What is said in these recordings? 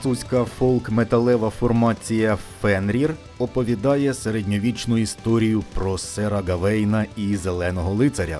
Французька фолк-металева формація Фенрір оповідає середньовічну історію про сера Гавейна і зеленого лицаря.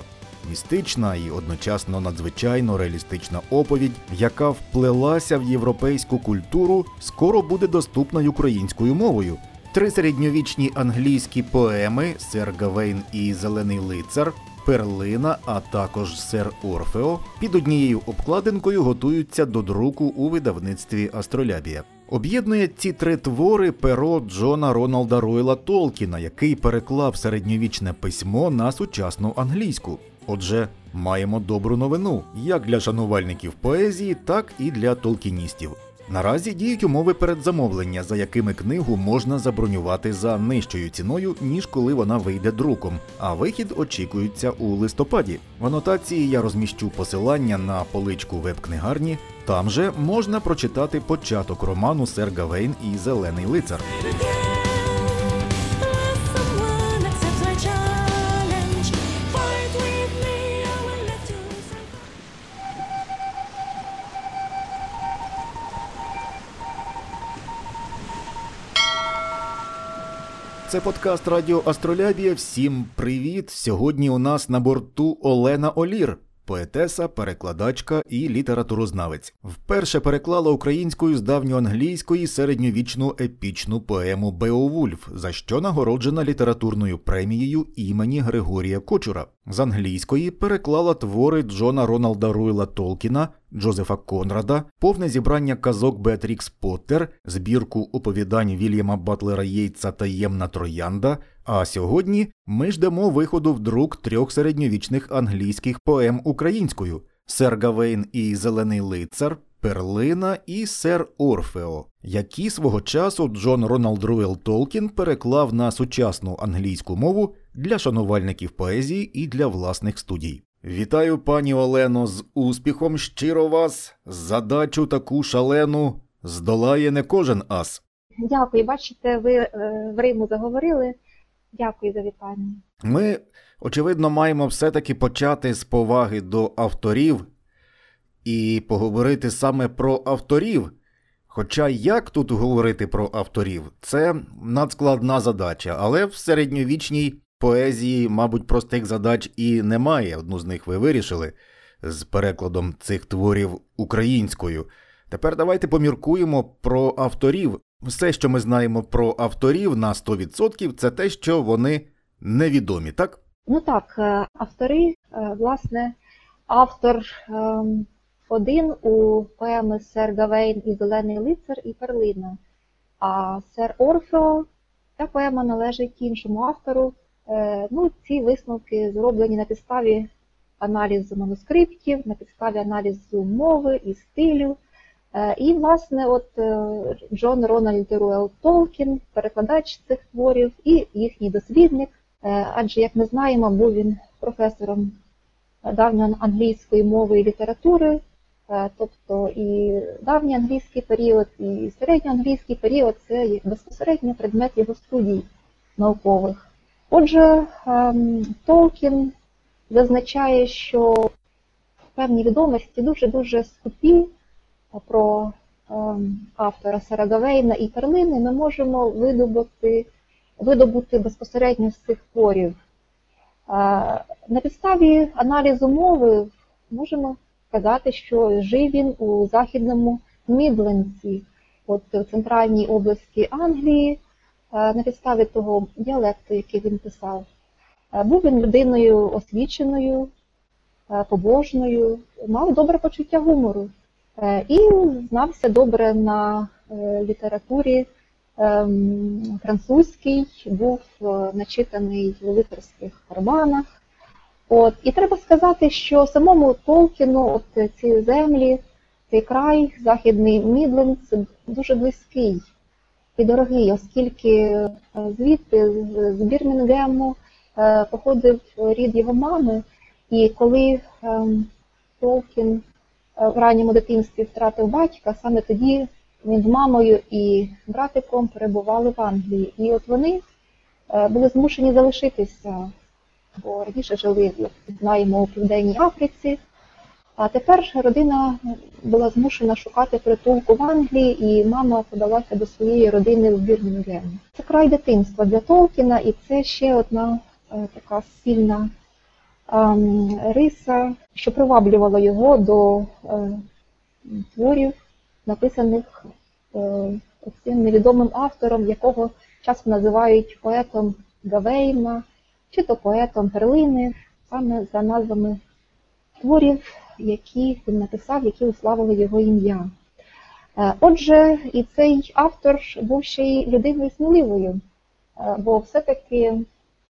Містична і одночасно надзвичайно реалістична оповідь, яка вплелася в європейську культуру, скоро буде доступна й українською мовою. Три середньовічні англійські поеми Сер Гавейн і Зелений лицар Перлина, а також Сер Орфео під однією обкладинкою готуються до друку у видавництві Астролябія. Об'єднує ці три твори перо Джона Роналда Ройла Толкіна, який переклав середньовічне письмо на сучасну англійську. Отже, маємо добру новину як для шанувальників поезії, так і для толкіністів. Наразі діють умови передзамовлення, за якими книгу можна забронювати за нижчою ціною, ніж коли вона вийде друком. А вихід очікується у листопаді. В анотації я розміщу посилання на поличку веб-книгарні. Там же можна прочитати початок роману Сер Гавейн і Зелений лицар. Це подкаст Радіо Астролябія. Всім привіт! Сьогодні у нас на борту Олена Олір, поетеса, перекладачка і літературознавець. Вперше переклала українською з давньоанглійської середньовічну епічну поему Беовульф, за що нагороджена літературною премією імені Григорія Кочура. З англійської переклала твори Джона Роналда Руела Толкіна, Джозефа Конрада, повне зібрання казок Беатрікс Поттер, збірку оповідань Вільяма Батлера Єйтса Таємна Троянда. А сьогодні ми ждемо виходу в друк трьох середньовічних англійських поем українською: Сер Гавейн і Зелений лицар, Перлина і Сер Орфео, які свого часу Джон Роналд Руел Толкін переклав на сучасну англійську мову для шанувальників поезії і для власних студій. Вітаю, пані Олено, з успіхом щиро вас. Задачу таку шалену здолає не кожен ас. Дякую. Бачите, ви е, в Риму заговорили. Дякую за вітання. Ми, очевидно, маємо все-таки почати з поваги до авторів і поговорити саме про авторів. Хоча як тут говорити про авторів, це надскладна задача, але в середньовічній поезії, мабуть, простих задач і немає. Одну з них ви вирішили з перекладом цих творів українською. Тепер давайте поміркуємо про авторів. Все, що ми знаємо про авторів на 100%, це те, що вони невідомі, так? Ну так, е, автори, е, власне, автор ем, один у поеми Сер Гавейн і Зелений лицар і Перлина. А Сер Орфео, ця поема належить іншому автору. Е, Ну, ці висновки зроблені на підставі аналізу манускриптів, на підставі аналізу мови і стилю. Е, І, власне, от е, Джон Рональд Руел Толкін, перекладач цих творів, і їхній дослідник. Адже, як ми знаємо, був він професором давньоанглійської мови і літератури, тобто і давній англійський період, і середньоанглійський період це безпосередньо предмет його студій наукових. Отже, ем, Толкін зазначає, що певні відомості дуже-дуже скупі про ем, автора Сера Гавейна і Перлини ми можемо видобути, видобути безпосередньо з цих творів. Е, На підставі аналізу мови можемо сказати, що жив він у західному Мідлендсі, от в центральній області Англії, на підставі того діалекту, який він писав. Е, Був він людиною освіченою, е, побожною, мав добре почуття гумору е, і знався добре на е, літературі ем, французький, був е, начитаний в лицарських романах. От. І треба сказати, що самому Толкіну от ці землі, цей край, Західний Мідлендс, дуже близький і дорогий, оскільки е, звідти, з- Бірмінгему, е, походив рід його мами, і коли ем, Толкін е, в ранньому дитинстві втратив батька, саме тоді він з мамою і братиком перебували в Англії. І от вони були змушені залишитися, бо раніше жили, як знаємо, у Південній Африці. А тепер родина була змушена шукати притулку в Англії, і мама подалася до своєї родини в Бірмінгем. Це край дитинства для Толкіна, і це ще одна е, така сильна ем, риса, що приваблювала його до е, творів, написаних е, цим невідомим автором, якого часто називають поетом Гавейна, чи то поетом Перлини, саме за назвами творів, які він написав, які уславили його ім'я. Е, Отже, і цей автор був ще й людиною сміливою, е, бо все-таки,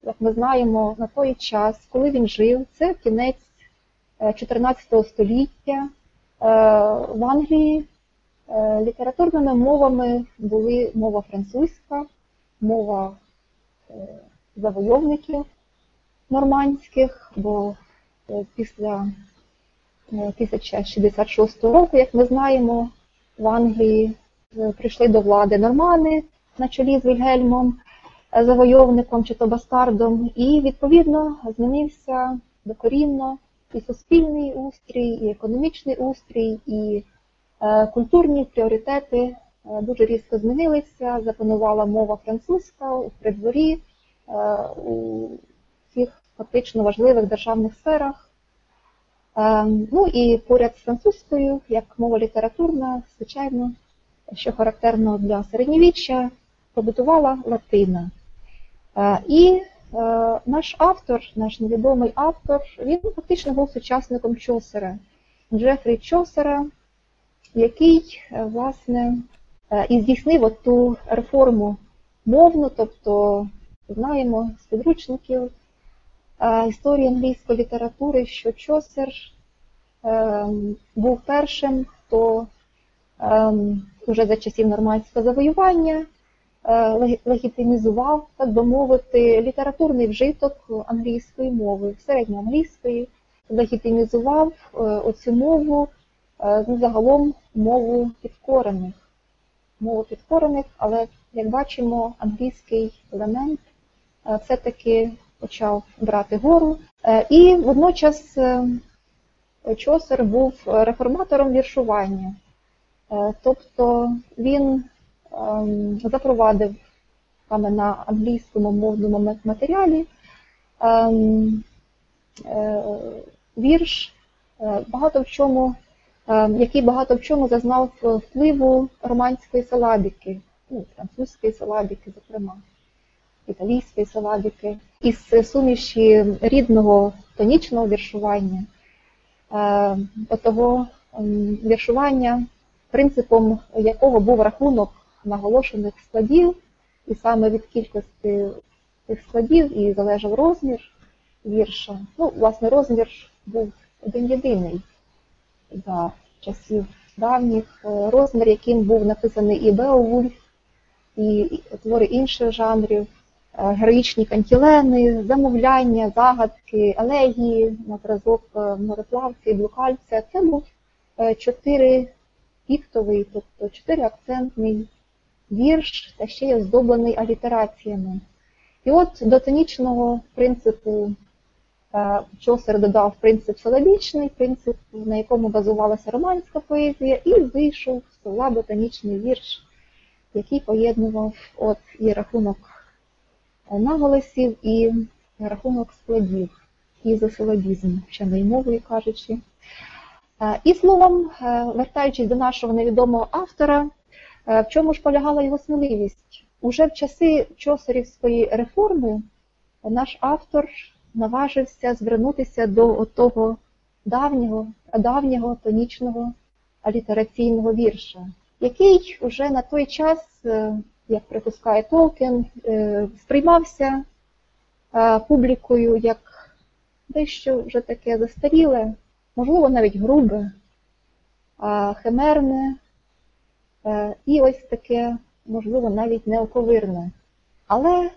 як ми знаємо, на той час, коли він жив, це кінець е, 14 століття, е, в Англії літературними мовами були мова французька, мова завойовників нормандських, бо після 1066 року, як ми знаємо, в Англії е, прийшли до влади нормани на чолі з Вільгельмом, е, завойовником чи то бастардом, і відповідно змінився докорінно і суспільний устрій, і економічний устрій, і е, культурні пріоритети дуже різко змінилися. Запанувала мова французька у придворі, у всіх фактично важливих державних сферах. Е, Ну і поряд з французькою, як мова літературна, звичайно, що характерно для середньовіччя, побутувала латина. Е, І е, наш автор, наш невідомий автор, він фактично був сучасником Чосера, Джефрі Чосера, який, власне, і здійснив ту реформу мовну, тобто знаємо з підручників історії англійської літератури, що Чосер е, був першим, хто е, уже за часів нормандського завоювання е, легітимізував, так би мовити, літературний вжиток англійської мови, середньоанглійської, легітимізував е, оцю мову, е, ну, загалом мову підкорених. Мову підкорених, але, як бачимо, англійський елемент е, все-таки почав брати гору. Е, І водночас е, Чосер був реформатором віршування. Е, Тобто він ем, запровадив саме на англійському мовному матеріалі ем, вірш, багато в чому, е, який багато в чому зазнав впливу романської силабіки, ну, французької силабіки, зокрема, італійської силабіки, із суміші рідного тонічного віршування, е, отого ем, віршування, принципом якого був рахунок наголошених складів, і саме від кількості цих складів і залежав розмір вірша. Ну, власне, розмір був один єдиний за часів давніх. Е, Розмір, яким був написаний і Беовульф, і твори інших жанрів, героїчні кантілени, замовляння, загадки, елегії на зразок е, мореплавця і блукальця. Це був е, чотири піктовий, тобто чотириакцентний вірш, та ще й оздоблений алітераціями. І от до тонічного принципу е, Чосер додав принцип силабічний, принцип, на якому базувалася романська поезія, і вийшов силабо-тонічний вірш, який поєднував от і рахунок е, наголосів, і рахунок складів, і ізосилабізм, вченою мовою кажучи. Е, І словом, е, вертаючись до нашого невідомого автора, е, в чому ж полягала його сміливість? Уже в часи Чосерівської реформи наш автор наважився звернутися до того давнього, давнього тонічного алітераційного вірша, який уже на той час, як припускає Толкін, е, сприймався е, публікою як дещо вже таке застаріле, можливо, навіть грубе, химерне, е, і ось таке, можливо, навіть неоковирне. Але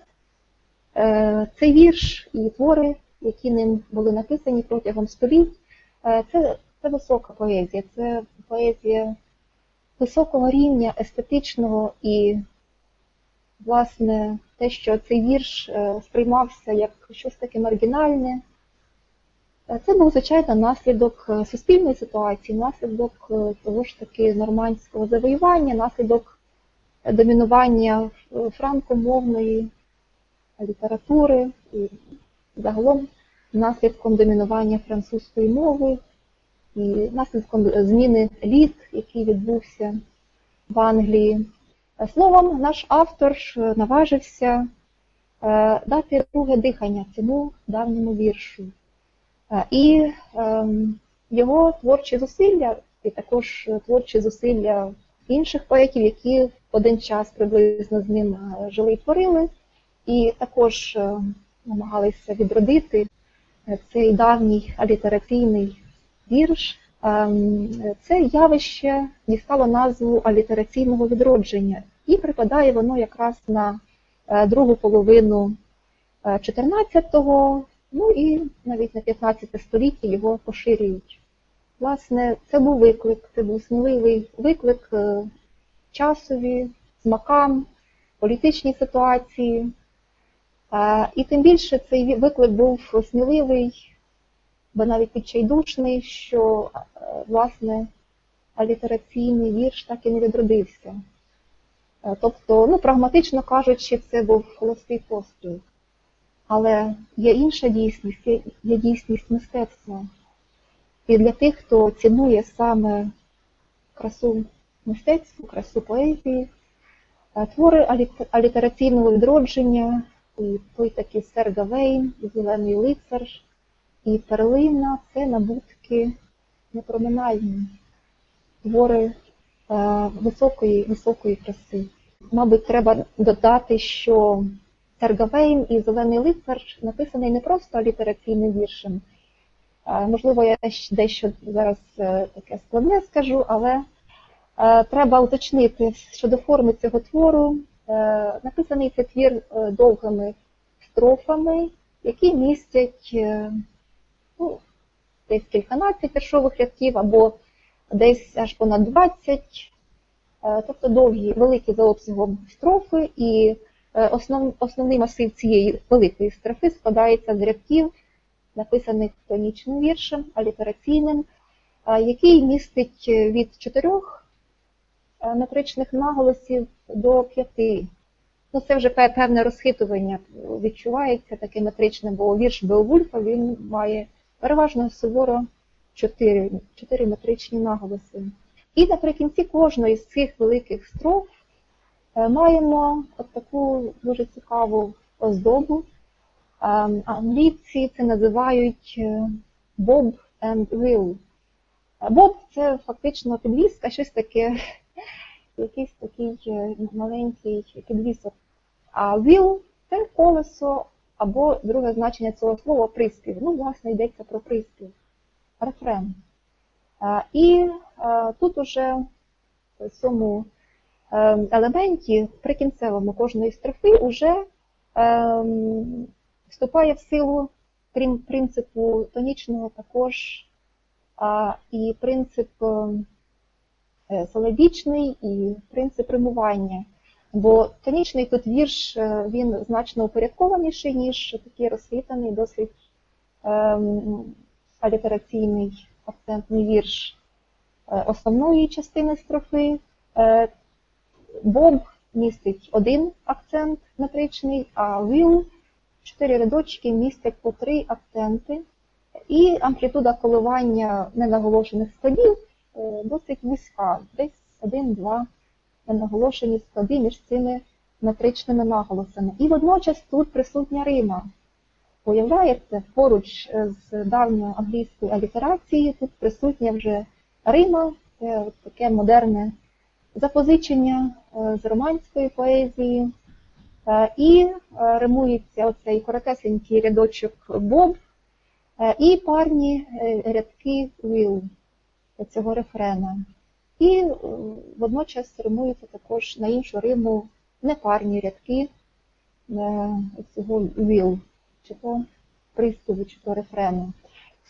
цей вірш і твори, які ним були написані протягом століть, це, це висока поезія, це поезія високого рівня естетичного і, власне, те, що цей вірш е, сприймався як щось таке маргінальне, Е, Це був, звичайно, наслідок е, суспільної ситуації, наслідок того ж таки нормандського завоювання, наслідок домінування франкомовної літератури і загалом наслідком домінування французької мови і наслідком зміни літ, який відбувся в Англії. Е, Словом, наш автор ж наважився е, дати друге дихання цьому давньому віршу. Е, І ем, його творчі зусилля, і також творчі зусилля інших поетів, які в один час приблизно з ним е, жили і творили, і також е, намагалися відродити е, цей давній алітераційний вірш. Ем, Це явище дістало назву алітераційного відродження, і припадає воно якраз на е, другу половину 14-го, ну і навіть на 15 століття його поширюють. Власне, це був виклик, це був сміливий виклик е, часові, смакам, політичній ситуації. Е, І тим більше цей виклик був сміливий, бо навіть відчайдушний, що е, власне алітераційний вірш так і не відродився. Е, Тобто, ну, прагматично кажучи, це був холостий постріл. Але є інша дійсність, є, дійсність мистецтва. І для тих, хто цінує саме красу мистецтва, красу поезії, е, твори алітераційного відродження, і той такий Сер Гавейн, і Зелений лицар, і Перлина це набутки непроминальні, твори високої, високої краси. Мабуть, треба додати, що Сер Гавейн і Зелений лицар написаний не просто алітераційним віршем. Е, Можливо, я дещо зараз е, таке складне скажу, але е, треба уточнити щодо форми цього твору. Е, Написаний цей твір е, довгими строфами, які містять е, ну, десь кільканадцять віршових рядків або десь аж понад 20, е, тобто довгі, великі за обсягом строфи, і е, основ, основний масив цієї великої строфи складається з рядків, написаних тонічним віршем, алітераційним, е, який містить від чотирьох метричних наголосів до п'яти. Ну, це вже певне розхитування відчувається таке метричне, бо вірш Беовульфа він має переважно суворо чотири, чотири метричні наголоси. І наприкінці кожної з цих великих строф е, маємо от таку дуже цікаву оздобу. Ем, Англійці це називають е, Bob and Will. Е, Боб це фактично підвіска, щось таке, якийсь такий е, маленький підвісок. А will це колесо або друге значення цього слова приспів. Ну, власне, йдеться про приспів, рефрен. Е, І е, тут уже в цьому е, елементі, прикінцевому кожної строфи, уже ем, вступає в силу, крім принципу тонічного, також і принцип е, силабічний, і принцип римування. Бо тонічний тут вірш е, він значно упорядкованіший, ніж такий розхитаний, досить ем, алітераційний акцентний вірш е, основної частини строфи. Е, Боб містить один акцент метричний, а Will чотири рядочки містять по три акценти. І амплітуда коливання ненаголошених складів е, досить вузька, десь один-два ненаголошені склади між цими метричними наголосами. І водночас тут присутня Рима. Уявляєте, поруч з давньою англійською алітерацією тут присутня вже Рима, це таке модерне запозичення е, з романської поезії. Е, І е, римується оцей коротесенький рядочок Боб е, і парні е, рядки Will цього рефрена. І е, водночас римується також на іншу риму непарні рядки е, цього Will, чи то приспіву, чи то рефрену.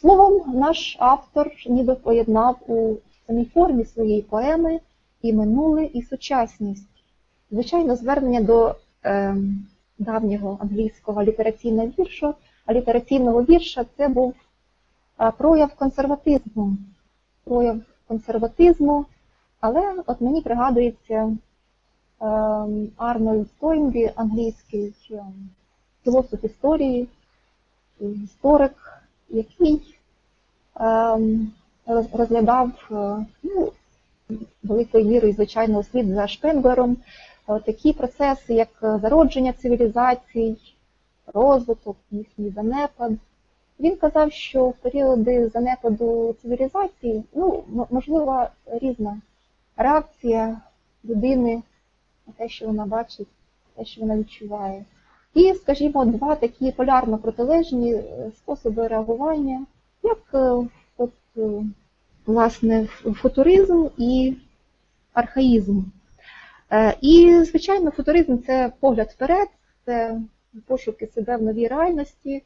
Словом, наш автор ніби поєднав у самій формі своєї поеми і минуле, і сучасність. Звичайно, звернення до е, давнього англійського літераційного віршу, літераційного вірша це був прояв консерватизму. Прояв консерватизму, але от мені пригадується ем, Арнольд Тойнбі, англійський ем, філософ історії, історик, який ем, розглядав е, ну, великою мірою, звичайно, слід за Шпенглером, е, такі процеси, як зародження цивілізацій, розвиток, їхній занепад. Він казав, що в періоди занепаду цивілізації ну, можлива різна реакція людини на те, що вона бачить, те, що вона відчуває. І, скажімо, два такі полярно протилежні е, способи реагування, як е, от, е, власне футуризм і архаїзм. І, звичайно, футуризм це погляд вперед, це пошуки себе в новій реальності,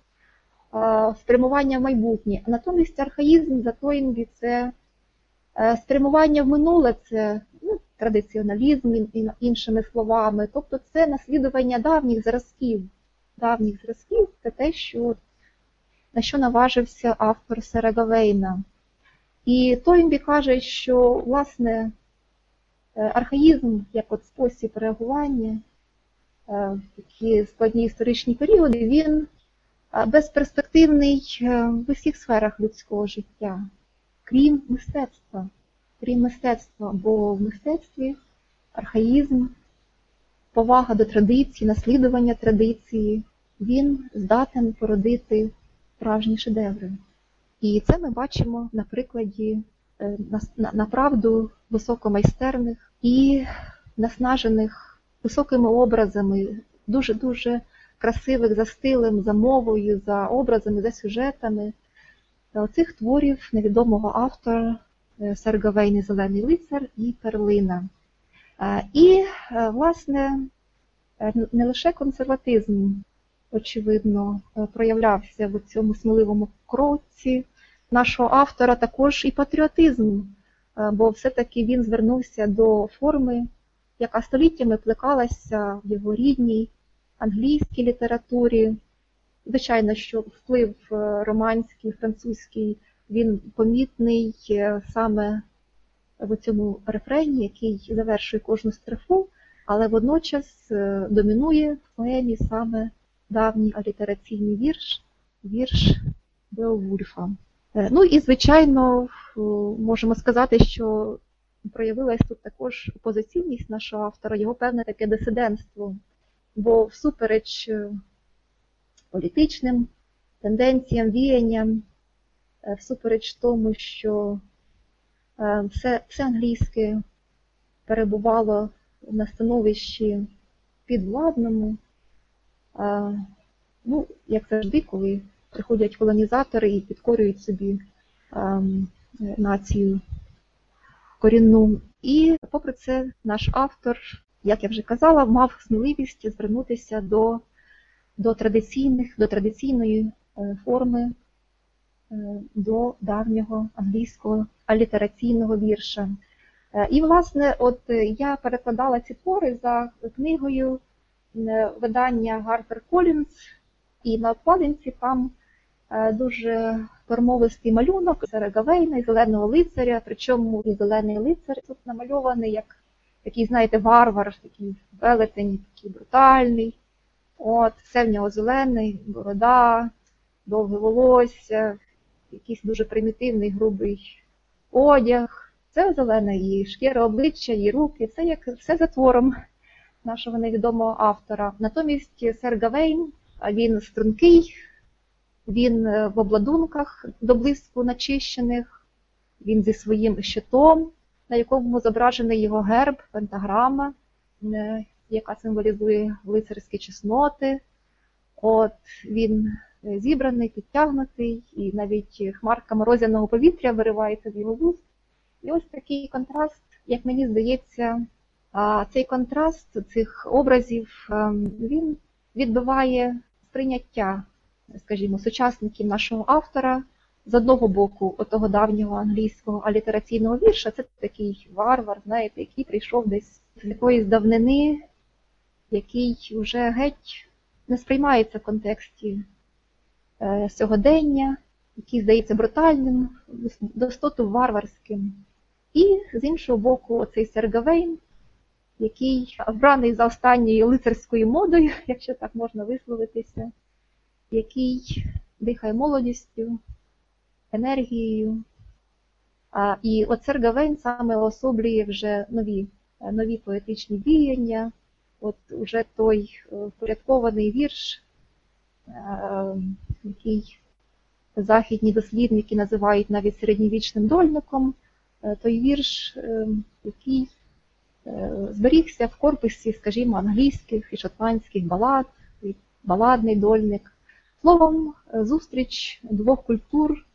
спрямування в майбутнє. А натомість архаїзм за Тойнбі це спрямування в минуле, це ну, традиціоналізм, ін- ін- іншими словами. Тобто це наслідування давніх зразків. Давніх зразків це те, що, на що наважився автор Серегавейна. І Тойнбі каже, що власне е, архаїзм як от спосіб реагування е, в такі складні історичні періоди, він е, безперспективний е, в усіх сферах людського життя, крім мистецтва. Крім мистецтва, бо в мистецтві архаїзм, повага до традиції, наслідування традиції, він здатен породити справжні шедеври. І це ми бачимо на прикладі е, направду високомайстерних і наснажених високими образами, дуже-дуже красивих за стилем, за мовою, за образами, за сюжетами е, оцих творів невідомого автора е, Сергавейний Зелений лицар і Перлина. І, е, власне, е, не лише консерватизм, очевидно, проявлявся в цьому сміливому кроці нашого автора, також і патріотизм, бо все-таки він звернувся до форми, яка століттями плекалася в його рідній англійській літературі. Звичайно, що вплив романський, французький, він помітний е, саме в цьому рефрені, який завершує кожну стрифу, але водночас е, домінує в поемі саме давній алітераційний вірш, вірш Беовульфа. Е, Ну і, звичайно, можемо сказати, що проявилась тут також опозиційність нашого автора, його певне таке дисидентство. Бо всупереч політичним тенденціям, віянням, всупереч тому, що е, все, все англійське перебувало на становищі підвладному, е, ну, як завжди, коли приходять колонізатори і підкорюють собі націю корінну. І попри це, наш автор, як я вже казала, мав сміливість звернутися до, до традиційних, до традиційної е, форми, е, до давнього англійського алітераційного вірша. Е, І, власне, от е, я перекладала ці твори за книгою е, видання Гарпер Колінз, і на обкладинці там е, дуже формовистий малюнок Серегавейна і зеленого лицаря, причому і зелений лицар тут намальований як такий, знаєте, варвар, такий велетень, такий брутальний. От, все в нього зелений, борода, довге волосся, якийсь дуже примітивний грубий одяг. Це зелене і шкіра обличчя, і руки, все як все за твором нашого невідомого автора. Натомість Сер Гавейн, він стрункий, він е, в обладунках до блиску начищених, він зі своїм щитом, на якому зображений його герб, пентаграма, е, яка символізує лицарські чесноти. От він зібраний, підтягнутий, і навіть хмарка морозяного повітря виривається з його вуст. І ось такий контраст, як мені здається, цей контраст цих образів ем, він відбиває сприйняття, скажімо, сучасників нашого автора. З одного боку, отого давнього англійського алітераційного вірша, це такий варвар, знаєте, який прийшов десь з якоїсь давнини, який вже геть не сприймається в контексті е, сьогодення, який здається брутальним, достоту варварським. І з іншого боку, оцей сер Гавейн, який вбраний за останньою лицарською модою, якщо так можна висловитися, який дихає молодістю, енергією. І от сер Гавейн саме особлює вже нові, нові поетичні діяння, от уже той е, впорядкований вірш, е, який західні дослідники називають навіть середньовічним дольником, е, той вірш, е, який е, зберігся в корпусі, скажімо, англійських і шотландських балад, баладний дольник. Словом, зустріч двох культур,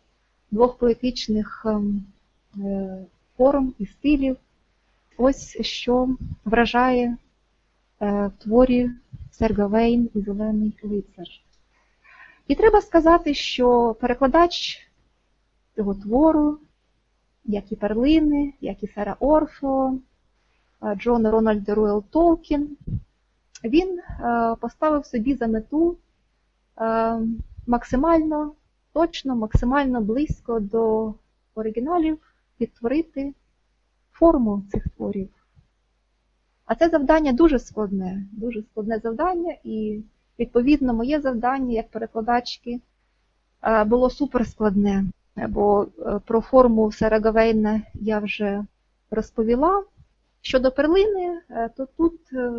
двох поетичних форм і стилів. Ось що вражає в творі Серга Вейн і Зелений лицар. І треба сказати, що перекладач цього твору, як і перлини, як і Сара Орфо, е, Джон Рональд Руел Толкін, він е, поставив собі за мету е, максимально точно, максимально близько до оригіналів відтворити форму цих творів. А це завдання дуже складне, дуже складне завдання, і відповідно моє завдання як перекладачки е, було суперскладне, бо е, про форму Сера Гавейна я вже розповіла. Щодо перлини, е, то тут е,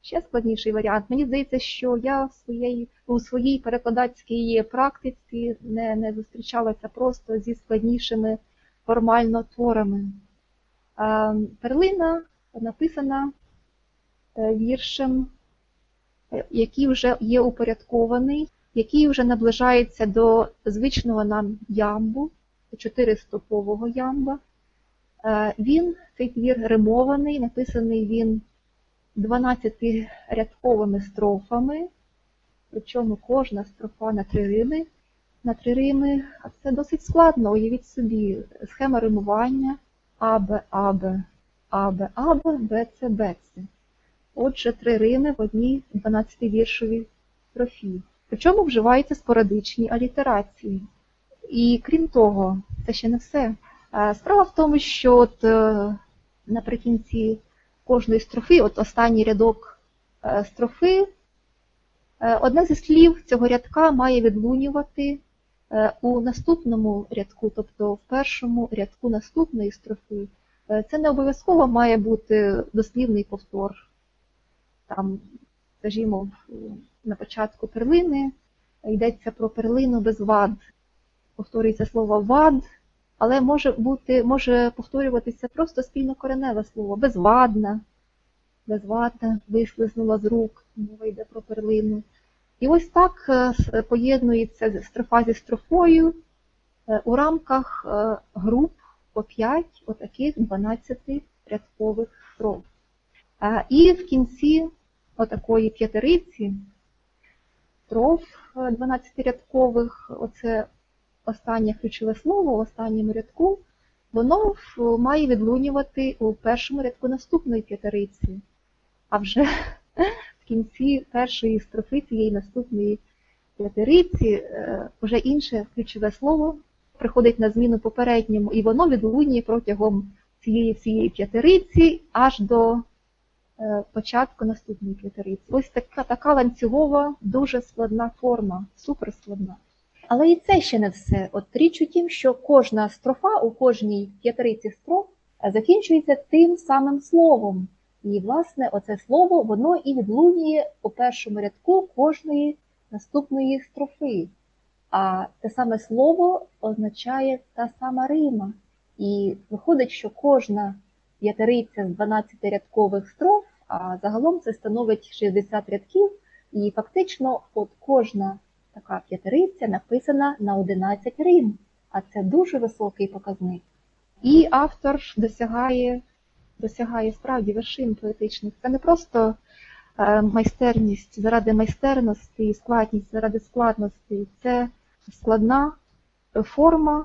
ще складніший варіант. Мені здається, що я в своєї, у своїй перекладацькій практиці не, не зустрічалася просто зі складнішими формально творами. Перлина написана е, віршем, е, який вже є упорядкований, який вже наближається до звичного нам ямбу, чотиристопового ямба. Е, Він, цей твір римований, написаний він 12-рядковими строфами, причому кожна строфа на три рими. На три рими, це досить складно, уявіть собі, схема римування АБ, АБ, АБ, АБ, БЦ, БЦ. Отже, три рими в одній 12-віршовій строфі. Причому вживаються спорадичні алітерації. І крім того, це ще не все. Е, Справа в тому, що от е, наприкінці кожної строфи, от останній рядок е, строфи, одне зі слів цього рядка має відлунювати у наступному рядку, тобто в першому рядку наступної строфи. Це не обов'язково має бути дослівний повтор. Там, скажімо, на початку перлини йдеться про перлину без вад. Повторюється слово вад, але може бути, може повторюватися просто спільнокореневе слово безвадна, безвадна, вислизнула з рук, мова йде про перлину. І ось так е, поєднується строфа зі строфою е, у рамках е, груп по 5 отаких 12-рядкових строф. Е, І в кінці отакої п'ятериці строф е, 12-рядкових, оце останнє ключове слово в останньому рядку, воно має відлунювати у першому рядку наступної п'ятериці. А вже в кінці першої строфи цієї наступної п'ятериці е, вже інше ключове слово приходить на зміну попередньому, і воно відлунює протягом цієї всієї п'ятериці аж до е, початку наступної п'ятериці. Ось така, така ланцюгова, дуже складна форма, суперскладна. Але і це ще не все. От річ у тім, що кожна строфа у кожній п'ятериці строф е, закінчується тим самим словом. І, власне, оце слово воно і відлунює у першому рядку кожної наступної строфи. А те саме слово означає та сама рима. І виходить, що кожна п'ятериця з 12-рядкових строф, а загалом це становить 60 рядків, і фактично от кожна така п'ятериця написана на 11 рим, а це дуже високий показник. І автор досягає, досягає справді вершин поетичних. Це не просто е, майстерність заради майстерності складність заради складності. Це складна форма,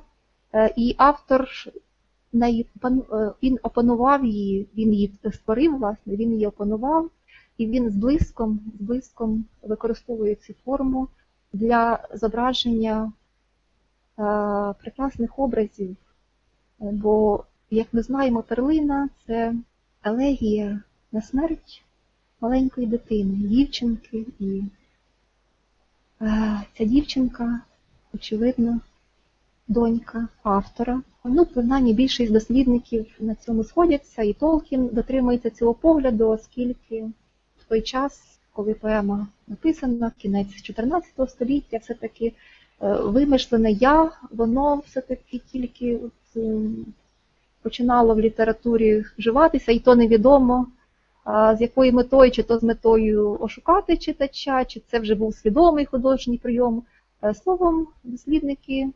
е, і автор він опанував її, він її створив, власне, він її опанував, і він з блиском, з блиском використовує цю форму для зображення прекрасних образів. Е, Бо, як ми знаємо, перлина це елегія на смерть маленької дитини, дівчинки. І е, ця дівчинка, очевидно, донька автора. Ну, принаймні більшість дослідників на цьому сходяться, і Толкін дотримується цього погляду, оскільки в той час, коли поема написана, кінець 14 століття, все-таки е, вимишлене я, воно все-таки тільки от, ем, починало в літературі вживатися, і то невідомо, з якою метою, чи то з метою ошукати читача, чи це вже був свідомий художній прийом. Е, Словом, дослідники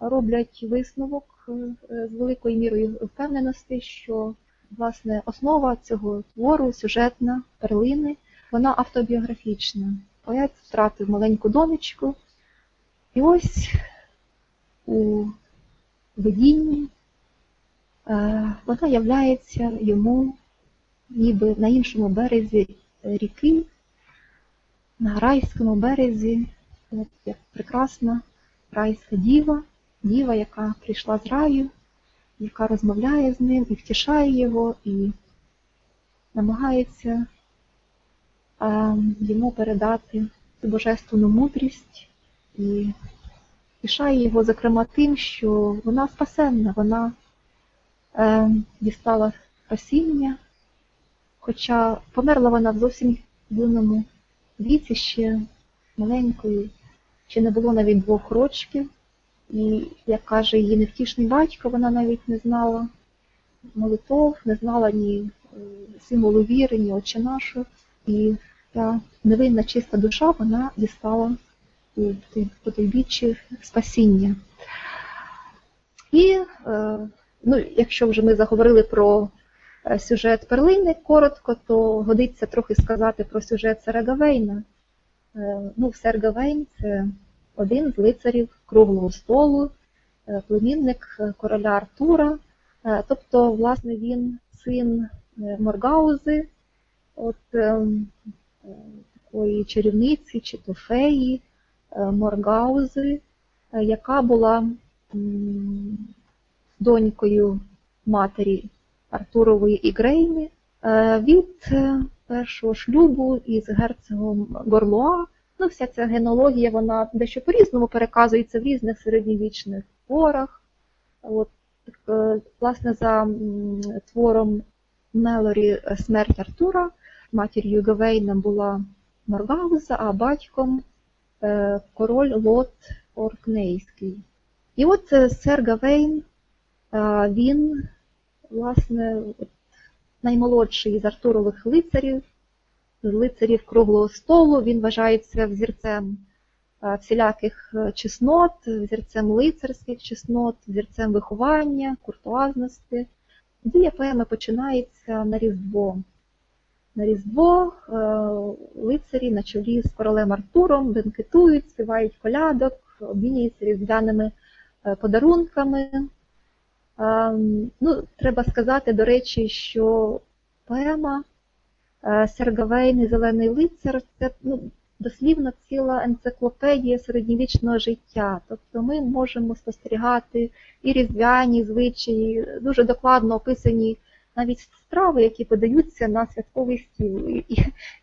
роблять висновок е, з великою мірою впевненості, що власне основа цього твору, сюжетна перлини, вона автобіографічна. Поет втратив маленьку донечку, і ось у видінні е, вона являється йому ніби на іншому березі ріки, на райському березі, як прекрасна райська діва, діва, яка прийшла з раю, яка розмовляє з ним і втішає його, і намагається е, йому передати цю божественну мудрість і втішає його, зокрема, тим, що вона спасенна, вона е, дістала спасіння, хоча померла вона в зовсім юному віці ще маленькою, ще не було навіть двох рочків. І, як каже її невтішний батько, вона навіть не знала молитов, не знала ні е, символу віри, ні отче нашу. І ця невинна чиста душа вона дістала по той біччі спасіння. І е, ну, якщо вже ми заговорили про е, сюжет перлини коротко, то годиться трохи сказати про сюжет Серегавейна. Е, Ну, Сергавейн це один з лицарів круглого столу, е, племінник е, короля Артура. Е, Тобто, власне, він син Моргаузи, от ем, такої чарівниці чи то феї Моргаузи, яка була донькою матері Артурової Ігрейни від першого шлюбу із герцогом Горлуа. Ну, вся ця генологія, вона дещо по-різному переказується в різних середньовічних творах. От, е, власне, за твором Мелорі е, Смерть Артура матір'ю Гавейна була Моргауза, а батьком е, король Лот Оркнейський. І от сер Гавейн, він, власне, наймолодший з Артурових лицарів, лицарів круглого столу. Він вважається взірцем е, всіляких е, чеснот, взірцем лицарських чеснот, взірцем виховання, куртуазності. Дія поеми починається на Різдво. На Різдво е, лицарі на чолі з королем Артуром бенкетують, співають колядок, обмінюються різдвяними подарунками. Ем, Ну, треба сказати, до речі, що поема е, Сергавейн і Зелений лицар це ну, дослівно ціла енциклопедія середньовічного життя. Тобто ми можемо спостерігати і різдвяні звичаї, дуже докладно описані навіть страви, які подаються на святковий стіл. І,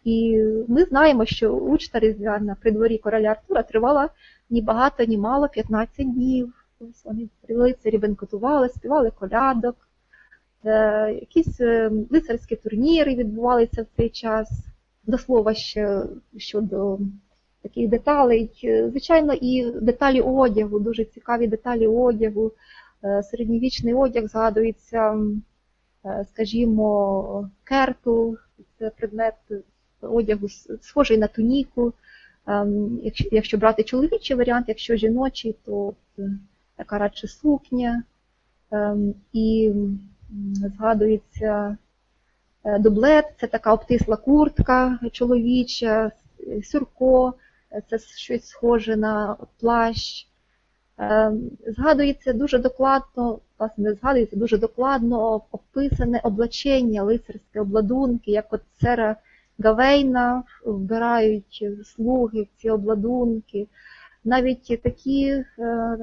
і, ми знаємо, що учта різдвяна при дворі короля Артура тривала ні багато, ні мало 15 днів. Ось вони лицарі бенкотували, співали колядок. Е, Якісь е, лицарські турніри відбувалися в цей час. До слова, ще щодо таких деталей. Е, Звичайно, і деталі одягу, дуже цікаві деталі одягу. Середньовічний одяг згадується, скажімо, кертл, це предмет одягу схожий на туніку. Ем, Якщо, брати чоловічий варіант, якщо жіночий, то така радше сукня. Ем, І згадується е, дублет, це така обтисла куртка чоловіча, сюрко, е, це щось схоже на плащ. Згадується дуже докладно, власне, не згадується дуже докладно описане облачення, лицарське обладунки, як от сера Гавейна вбирають слуги в ці обладунки. навіть такі е,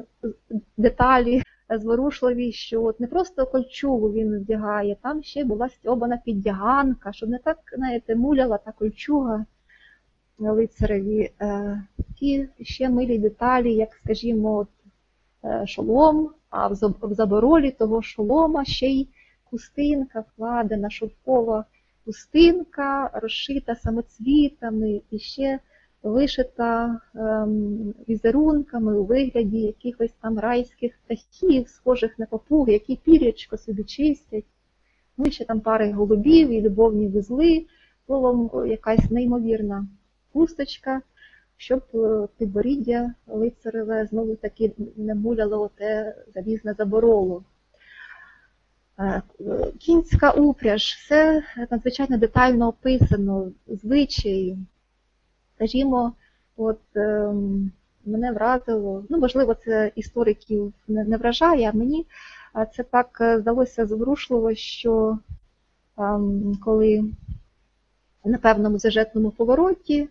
деталі зворушливі, що от не просто кольчугу він вдягає, там ще була стьобана піддяганка, щоб не так, знаєте, муляла та кольчуга лицареві. Е, Такі ще милі деталі, як, скажімо, от, е, шолом, а в заборолі того шолома ще й хустинка вкладена, шовкова хустинка, розшита самоцвітами і ще вишита ем, візерунками у вигляді якихось там райських птахів, схожих на папуги, які пірячко собі чистять. Ну, ще там пари голубів і любовні вузли, словом, якась неймовірна хусточка, щоб е, підборіддя лицареве знову таки не муляло те залізне забороло. Е, Кінська упряж, все надзвичайно детально описано, звичаї. Скажімо, от ем, мене вразило, ну можливо, це істориків не, вражає, а мені це так е, здалося зворушливо, що ем, коли на певному сюжетному повороті,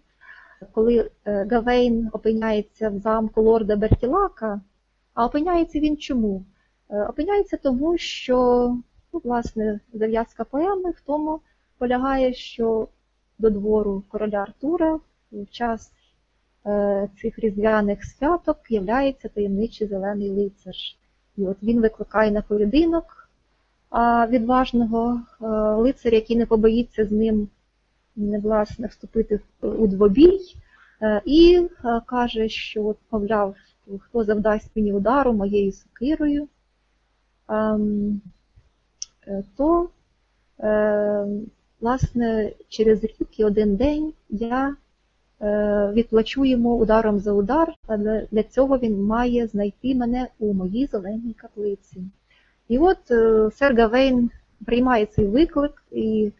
коли е, Гавейн опиняється в замку лорда Бертілака, а опиняється він чому? Е, Опиняється тому, що ну, власне зав'язка поеми в тому полягає, що до двору короля Артура в час е, цих різдвяних святок являється таємничий зелений лицар. І от він викликає на поєдинок відважного е, лицаря, який не побоїться з ним власне вступити у двобій, е, і каже, що от, мовляв, хто завдасть мені удару моєю сокирою, ем, то власне через рік і один день я е, відплачу йому ударом за удар, але для цього він має знайти мене у моїй зеленій каплиці. І от е, сер Гавейн приймає цей виклик, і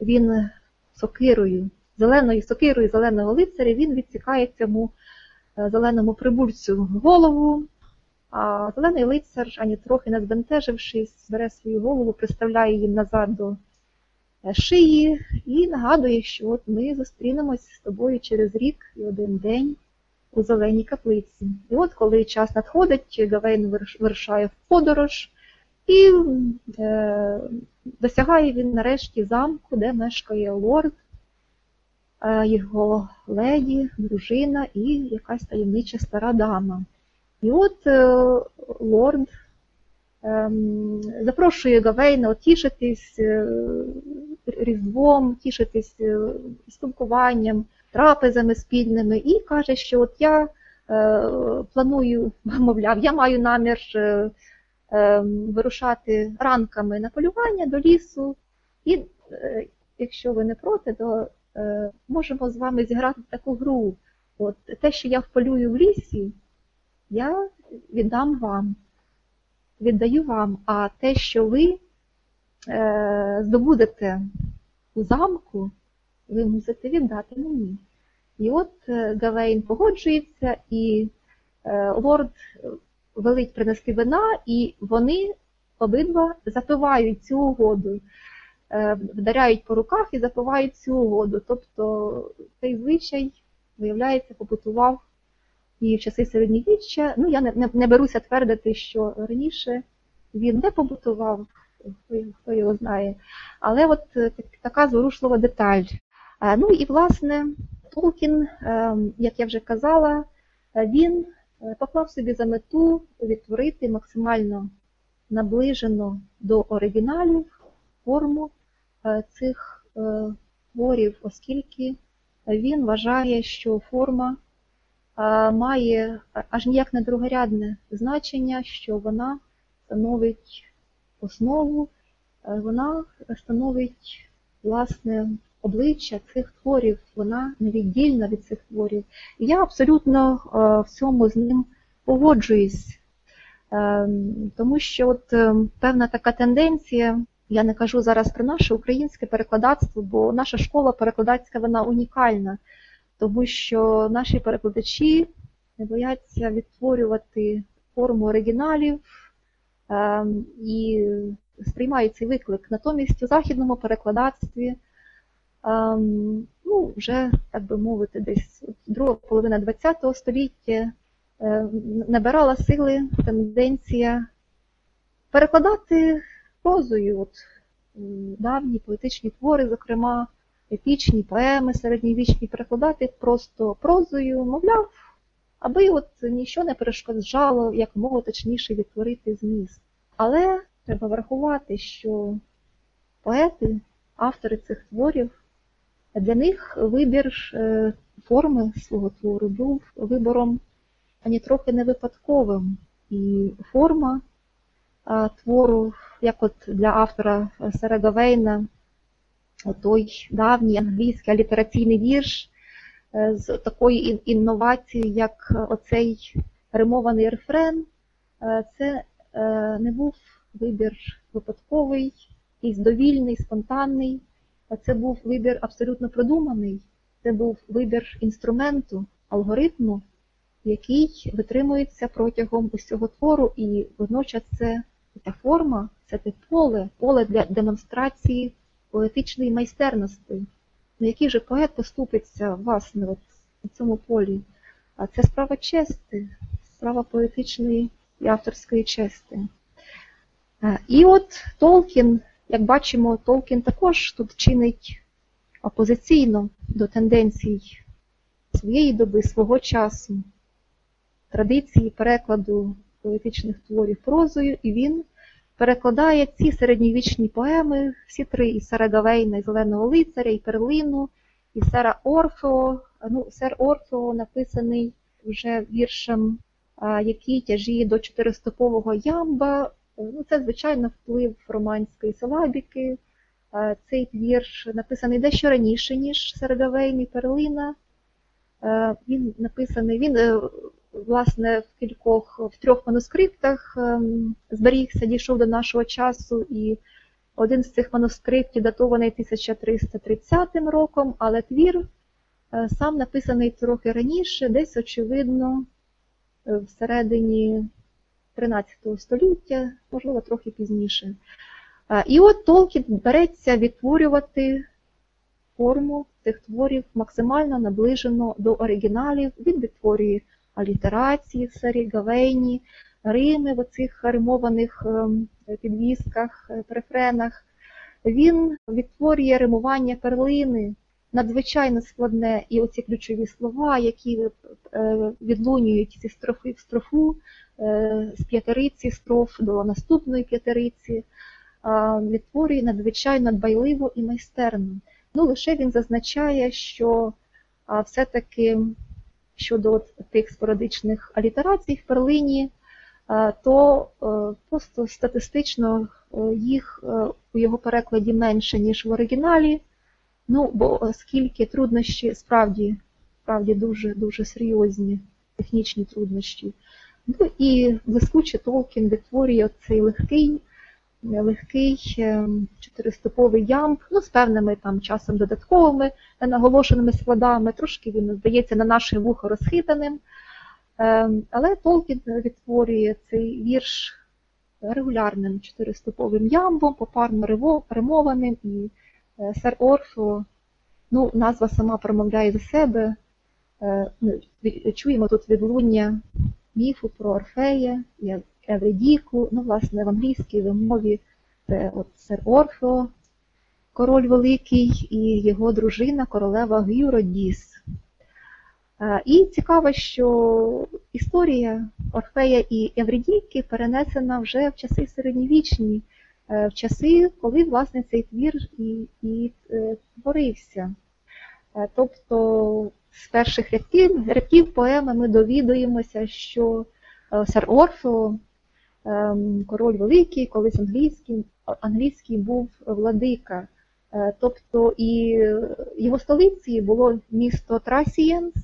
він сокирою, зеленою сокирою зеленого лицаря, він відсікає цьому е, зеленому прибульцю голову. А зелений лицар, ані трохи не збентежившись, бере свою голову, приставляє їм назад до шиї і нагадує, що от ми зустрінемось з тобою через рік і один день у зеленій каплиці. І от коли час надходить, Гавейн вирушає в подорож, і е, досягає він нарешті замку, де мешкає лорд, е, його леді, дружина і якась таємнича стара дама. І от е, лорд ем, запрошує Гавейна тішитись е, різдвом, тішитись е, спілкуванням, трапезами спільними, і каже, що от я е, планую, мовляв, я маю намір е, вирушати ранками на полювання до лісу, і якщо ви не проти, то можемо з вами зіграти таку гру. От те, що я вполюю в лісі, я віддам вам, віддаю вам, а те, що ви здобудете у замку, ви мусите віддати мені. І от е, Гавейн погоджується, і е, лорд велить принести вина, і вони обидва запивають цю угоду, е, вдаряють по руках і запивають цю угоду. Тобто цей звичай, виявляється, побутував і в часи середньовіччя. Ну, я не, не, не беруся твердити, що раніше він не побутував, хто, його- знає. Але от е, така зворушлива деталь. Е, Ну і власне Толкін, е, як я вже казала, він поклав собі за мету відтворити максимально наближено до оригіналів форму цих творів, оскільки він вважає, що форма має аж ніяк не другорядне значення, що вона становить основу, е, вона становить власне обличчя цих творів, вона невіддільна від цих творів. І я абсолютно е, в цьому з ним погоджуюсь, Е, тому що от е, певна така тенденція, я не кажу зараз про наше українське перекладацтво, бо наша школа перекладацька вона унікальна, тому що наші перекладачі не бояться відтворювати форму оригіналів і сприймають цей виклик. Натомість у західному перекладацтві ем, ну, вже, так би мовити, десь друга половина ХХ століття е, набирала сили тенденція перекладати прозою от, давні поетичні твори, зокрема епічні поеми середньовічні, перекладати просто прозою, мовляв, аби от нічого не перешкоджало якомога точніше відтворити зміст. Але треба врахувати, що поети, автори цих творів, для них вибір е, форми свого твору був вибором ані трохи не випадковим. І форма твору, як от для автора Сера Гавейна, той давній англійський алітераційний вірш з такою ін- інновацією, як оцей римований рефрен, е, це е, не був вибір випадковий, якийсь довільний, спонтанний, це був вибір абсолютно продуманий. Це був вибір інструменту, алгоритму, який витримується протягом усього твору, і водночас це ця форма, це те поле, поле для демонстрації поетичної майстерності. Ну, який же поет поступиться власне от у цьому полі? А це справа чести, справа поетичної і авторської чести. Е, І от Толкін, як бачимо, Толкін також тут чинить опозиційно до тенденцій своєї доби, свого часу, традиції перекладу поетичних творів прозою, і він перекладає ці середньовічні поеми, всі три і Сера Гавейна, і Зеленого лицаря, і Перлину, і Сера Орфео. Ну, Сер Орфео написаний вже віршем, який тяжіє до чотиристопового ямба. Ну, це, звичайно, вплив романської силабіки. Цей вірш написаний дещо раніше, ніж Серегавейн і Перлина. Він написаний, він, е, власне, в кількох, в трьох манускриптах ем, зберігся, дійшов до нашого часу, і один з цих манускриптів датований 1330 роком, але твір е, сам написаний трохи раніше, десь, очевидно, е, всередині 13 століття, можливо, трохи пізніше. І от Толкін береться відтворювати форму цих творів максимально наближено до оригіналів. Він відтворює алітерації в Сері Гавейні, Рими в оцих римованих ем, підвісках, е, префренах. Він відтворює римування перлини, надзвичайно складне, і оці ключові слова, які е, відлунюють зі строфи в строфу, е, з п'ятериці строф до наступної п'ятериці відтворює надзвичайно дбайливо і майстерно. Ну, лише він зазначає, що все-таки щодо тих спорадичних алітерацій в перлині, то е, просто статистично е, їх е, у його перекладі менше, ніж в оригіналі. Ну, бо оскільки труднощі справді, справді дуже, дуже серйозні технічні труднощі. Ну і блискуче Толкін відтворює цей легкий легкий чотириступовий ямб, ну, з певними там часом додатковими наголошеними складами. Трошки він здається на наше вухо розхитаним. Ем, Але Толкін відтворює цей вірш регулярним чотириступовим ямбом, попарно римованим, і е, сер Орфео, ну, назва сама промовляє за себе. Е, ну, Чуємо тут відлуння міфу про Орфея, Евредіку, ну, власне, в англійській вимові це от сер Орфео, король великий, і його дружина, королева Гюродіс. Е, І цікаво, що історія Орфея і Евредіки перенесена вже в часи середньовічні, е, в часи, коли власне цей твір і, і е, творився. Тобто з перших рядків, рядків поеми ми довідуємося, що сер Орфео, король великий, колись англійський, англійський був владика. Е, Тобто і його столицею було місто Трасієнс.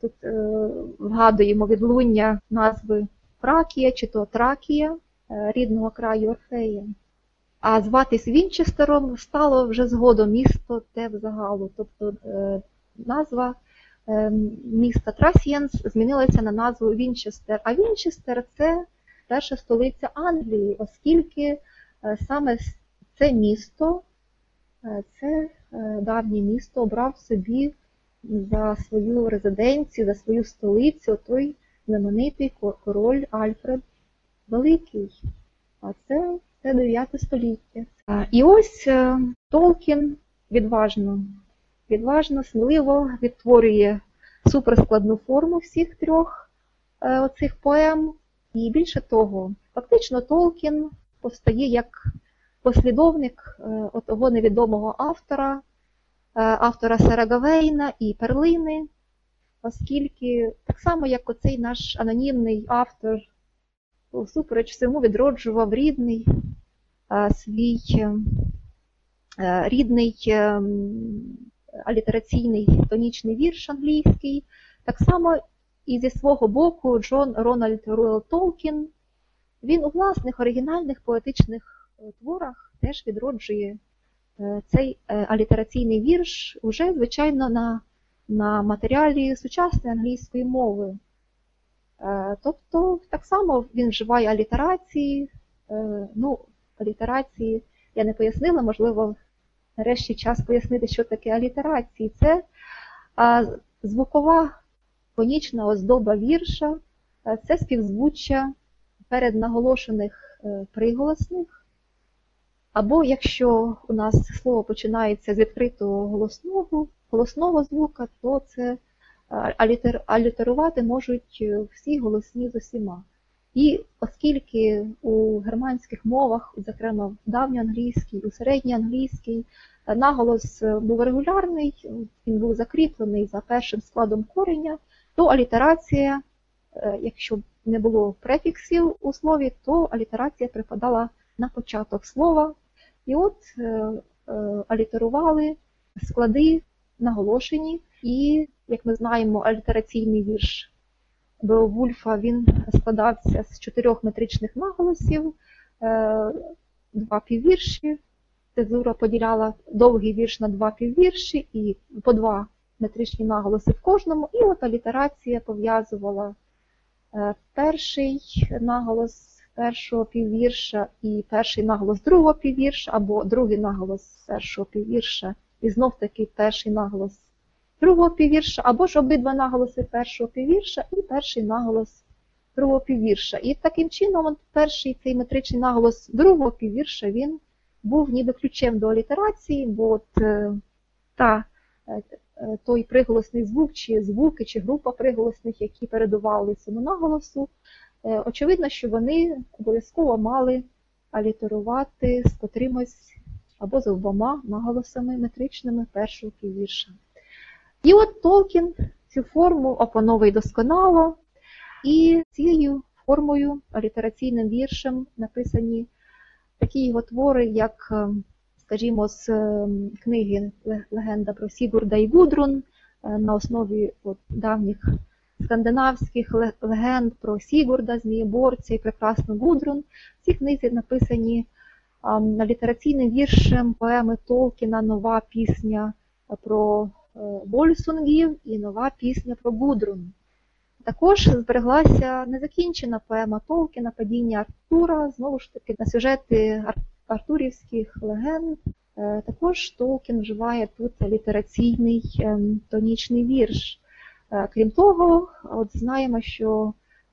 Тут е, вгадуємо відлуння назви Фракія чи то Тракія, е, рідного краю Орфея. А зватись Вінчестером стало вже згодом місто те взагалу. Тобто назва е, міста Трасієнс змінилася на назву Вінчестер. А Вінчестер це перша столиця Англії, оскільки е, саме це місто, е, це е, давнє місто обрав собі за свою резиденцію, за свою столицю той знаменитий король Альфред Великий. А це, це 9 століття. І ось Толкін відважно, відважно, сміливо відтворює суперскладну форму всіх трьох оцих поем. І більше того, фактично Толкін постає як послідовник е, того невідомого автора, е, автора Сера Гавейна і Перлини, оскільки так само, як оцей наш анонімний автор всупереч всьому відроджував рідний е, свій рідний алітераційний тонічний вірш англійський, так само і зі свого боку Джон Рональд Руел Толкін, він у власних оригінальних поетичних е, творах теж відроджує е, цей е, алітераційний вірш уже, звичайно, на, на матеріалі сучасної англійської мови. Тобто, так само він вживає алітерації. Ну, алітерації я не пояснила, можливо, нарешті час пояснити, що таке алітерації. Це звукова фонічна оздоба вірша, е, це співзвуччя переднаголошених е, приголосних. Або якщо у нас слово починається з відкритого голосного, голосного звука, то це алітер, алітерувати можуть е, всі голосні з усіма. І оскільки у германських мовах, зокрема в давньоанглійській, у середньоанглійській, е, наголос е, був регулярний, він був закріплений за першим складом кореня, то алітерація, е, якщо не було префіксів у слові, то алітерація припадала на початок слова. І от е, е, алітерували склади наголошені, і, як ми знаємо, алітераційний вірш Беовульфа він складався з чотирьох метричних наголосів, два піввірші. Цезура поділяла довгий вірш на два піввірші і по два метричні наголоси в кожному. І от алітерація пов'язувала е, перший наголос першого піввірша і перший наголос другого піввірша, або другий наголос першого піввірша, і знов таки перший наголос другого піввірша, або ж обидва наголоси першого піввірша і перший наголос другого піввірша. І таким чином перший цей метричний наголос другого піввірша він був ніби ключем до алітерації, бо от е, та, е, той приголосний звук, чи звуки, чи група приголосних, які передували цьому наголосу, е, очевидно, що вони обов'язково мали алітерувати з котримось або з обома наголосами метричними першого піввірша. І от Толкін цю форму опановує досконало, і цією формою, алітераційним віршем написані такі його твори, як, е, скажімо, з е, книги Легенда про Сігурда і Гудрун е, на основі от, давніх скандинавських легенд про Сігурда, Змієборця і прекрасну Гудрун. Ці книги написані літераційним віршем поеми Толкіна Нова пісня про е, Вольсунгів і нова пісня про Гудрун. Також збереглася незакінчена поема Толкіна Падіння Артура, знову ж таки на сюжети ар- артурівських легенд. Е, Також Толкін вживає тут літераційний ем, тонічний вірш. Е, Крім того, от знаємо, що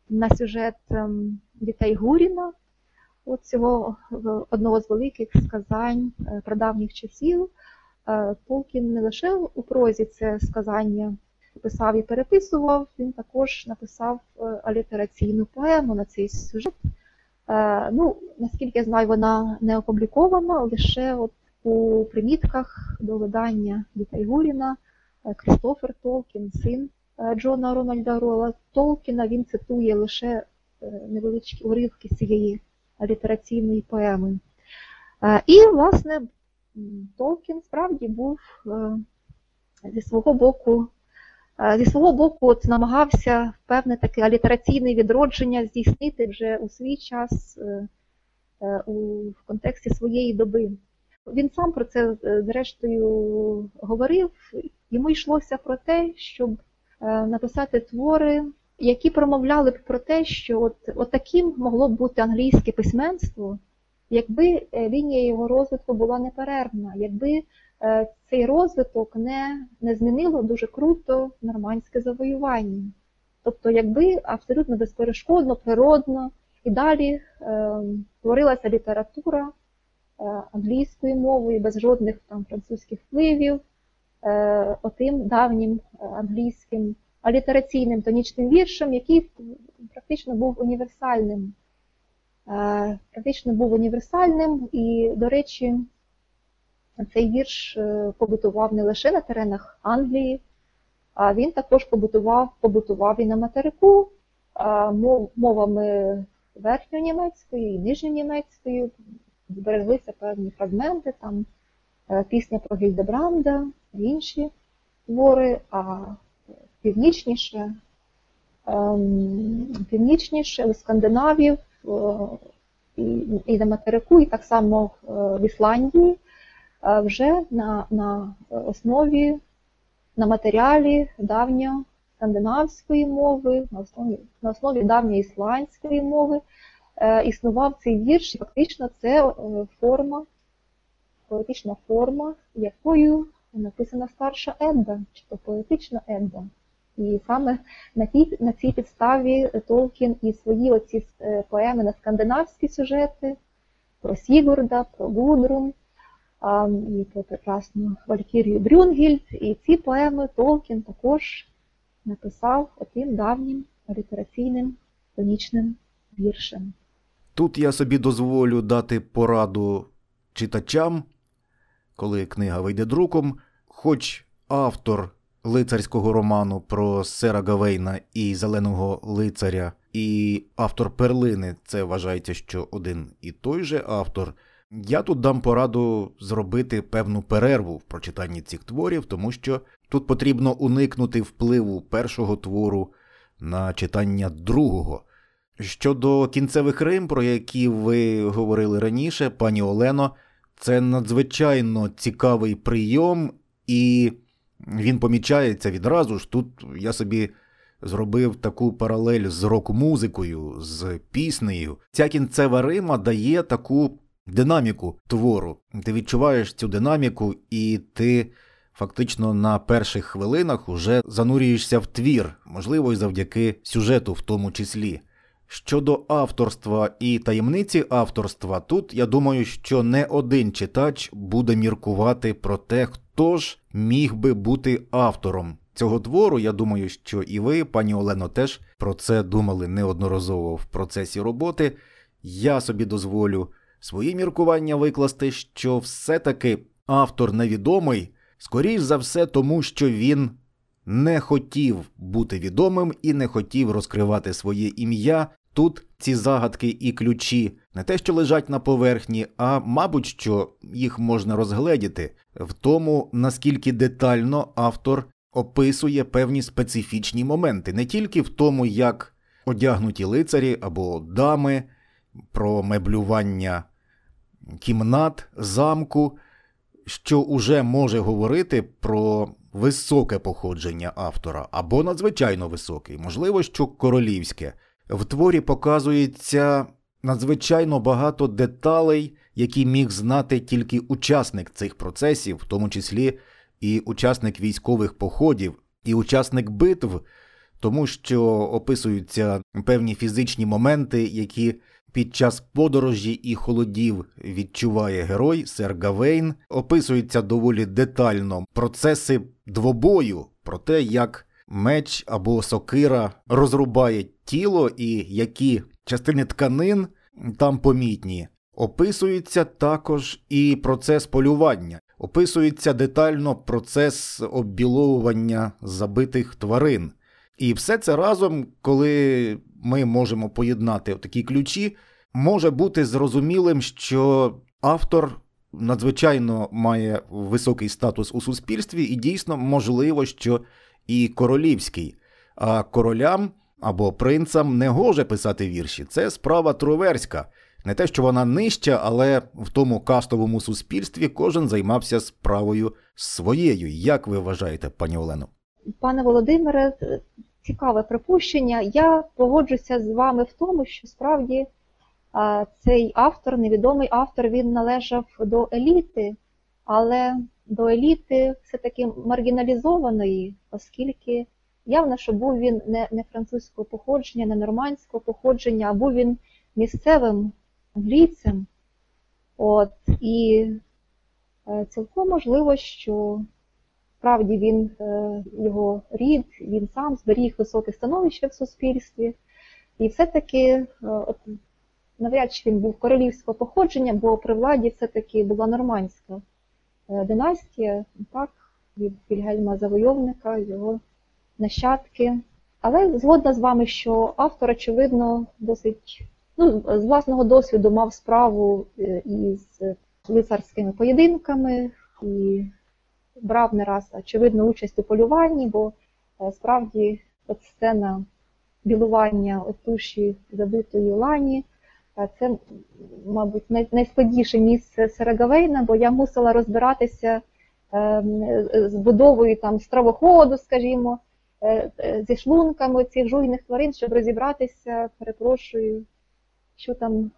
на сюжет ем, дітей Гуріна, от цього одного з великих сказань е, прадавніх часів, Толкін не лише у прозі це сказання писав і переписував, він також написав алітераційну поему на цей сюжет. Е, Ну, наскільки я знаю, вона не опублікована, лише от у примітках до видання дітей Гуріна е, Крістофер Толкін, син е, Джона Рональда Рола Толкіна, він цитує лише невеличкі уривки цієї літераційної поеми. І, власне, Толкін справді був зі свого боку, зі свого боку от намагався певне таке алітераційне відродження здійснити вже у свій час е, е, у в контексті своєї доби. Він сам про це е, зрештою говорив. Йому йшлося про те, щоб е, написати твори, які промовляли б про те, що от, от таким могло б бути англійське письменство, якби е, лінія його розвитку була неперервна, якби е, цей розвиток не, не змінило дуже круто нормандське завоювання. Тобто, якби абсолютно безперешкодно, природно і далі е, творилася література е, англійською мовою, без жодних там французьких впливів, е, отим давнім е, англійським алітераційним тонічним віршем, який практично був універсальним. Е, Практично був універсальним, і, до речі, цей вірш е, побутував не лише на теренах Англії, а він також побутував, побутував і на материку мовами верхньонімецькою і нижньонімецькою. Збереглися певні фрагменти, там е, пісня про Гільдебранда, інші твори, а північніше, ем, північніше у скандинавів е, і, на материку, і так само в Ісландії вже на, на основі на матеріалі давньоскандинавської мови, на основі, на основі давньоісландської мови е, існував цей вірш, і фактично це е, форма, поетична форма, якою написана старша Едда, чи то поетична Едда. І саме на, тій, на цій підставі Толкін і свої оці е, поеми на скандинавські сюжети про Сігурда, про Гудрун, а, і про прекрасну Валькірію Брюнгільд. І ці поеми Толкін також написав отим давнім літераційним тонічним віршем. Тут я собі дозволю дати пораду читачам, коли книга вийде друком, хоч автор лицарського роману про Сера Гавейна і Зеленого лицаря, і автор перлини, це вважається, що один і той же автор. Я тут дам пораду зробити певну перерву в прочитанні цих творів, тому що тут потрібно уникнути впливу першого твору на читання другого. Щодо кінцевих рим, про які ви говорили раніше, пані Олено, це надзвичайно цікавий прийом, і він помічається відразу ж. Тут я собі зробив таку паралель з рок-музикою, з піснею. Ця кінцева рима дає таку динаміку твору. Ти відчуваєш цю динаміку, і ти фактично на перших хвилинах уже занурюєшся в твір, можливо, і завдяки сюжету в тому числі. Щодо авторства і таємниці авторства, тут я думаю, що не один читач буде міркувати про те, хто ж міг би бути автором цього твору. Я думаю, що і ви, пані Олено, теж про це думали неодноразово в процесі роботи. Я собі дозволю свої міркування викласти, що все-таки автор невідомий, скоріш за все, тому що він не хотів бути відомим і не хотів розкривати своє ім'я. Тут ці загадки і ключі не те, що лежать на поверхні, а мабуть, що їх можна розгледіти в тому, наскільки детально автор описує певні специфічні моменти, не тільки в тому, як одягнуті лицарі або дами, про меблювання кімнат, замку, що уже може говорити про високе походження автора або надзвичайно високе, можливо, що королівське. В творі показується надзвичайно багато деталей, які міг знати тільки учасник цих процесів, в тому числі і учасник військових походів, і учасник битв, тому що описуються певні фізичні моменти, які під час подорожі і холодів відчуває герой Сер Гавейн. Описуються доволі детально процеси двобою про те, як меч або сокира розрубає тіло і які частини тканин там помітні. Описується також і процес полювання. Описується детально процес оббіловування забитих тварин. І все це разом, коли ми можемо поєднати такі ключі, може бути зрозумілим, що автор надзвичайно має високий статус у суспільстві, і дійсно можливо, що і королівський. А королям або принцам не гоже писати вірші. Це справа троверська. Не те, що вона нижча, але в тому кастовому суспільстві кожен займався справою своєю. Як ви вважаєте, пані Олено? Пане Володимире, цікаве припущення. Я погоджуся з вами в тому, що справді цей автор, невідомий автор, він належав до еліти, але до еліти все-таки маргіналізованої, оскільки явно, що був він не, не французького походження, не нормандського походження, а був він місцевим англійцем. От, і е, цілком можливо, що справді він, е, його рід, він сам зберіг високе становище в суспільстві. І все-таки е, навряд чи він був королівського походження, бо при владі все-таки була нормандська е, династія, так, від Вільгельма Завойовника, його нащадки. Але згодна з вами, що автор, очевидно, досить ну, з власного досвіду мав справу із лицарськими поєдинками і брав не раз, очевидно, участь у полюванні, бо е, справді от сцена білування туші забитої лані. е, Це, мабуть, найскладніше місце Серегавейна, бо я мусила розбиратися е, з будовою там стравоходу, скажімо, зі шлунками цих жуйних тварин, щоб розібратися, перепрошую, що там,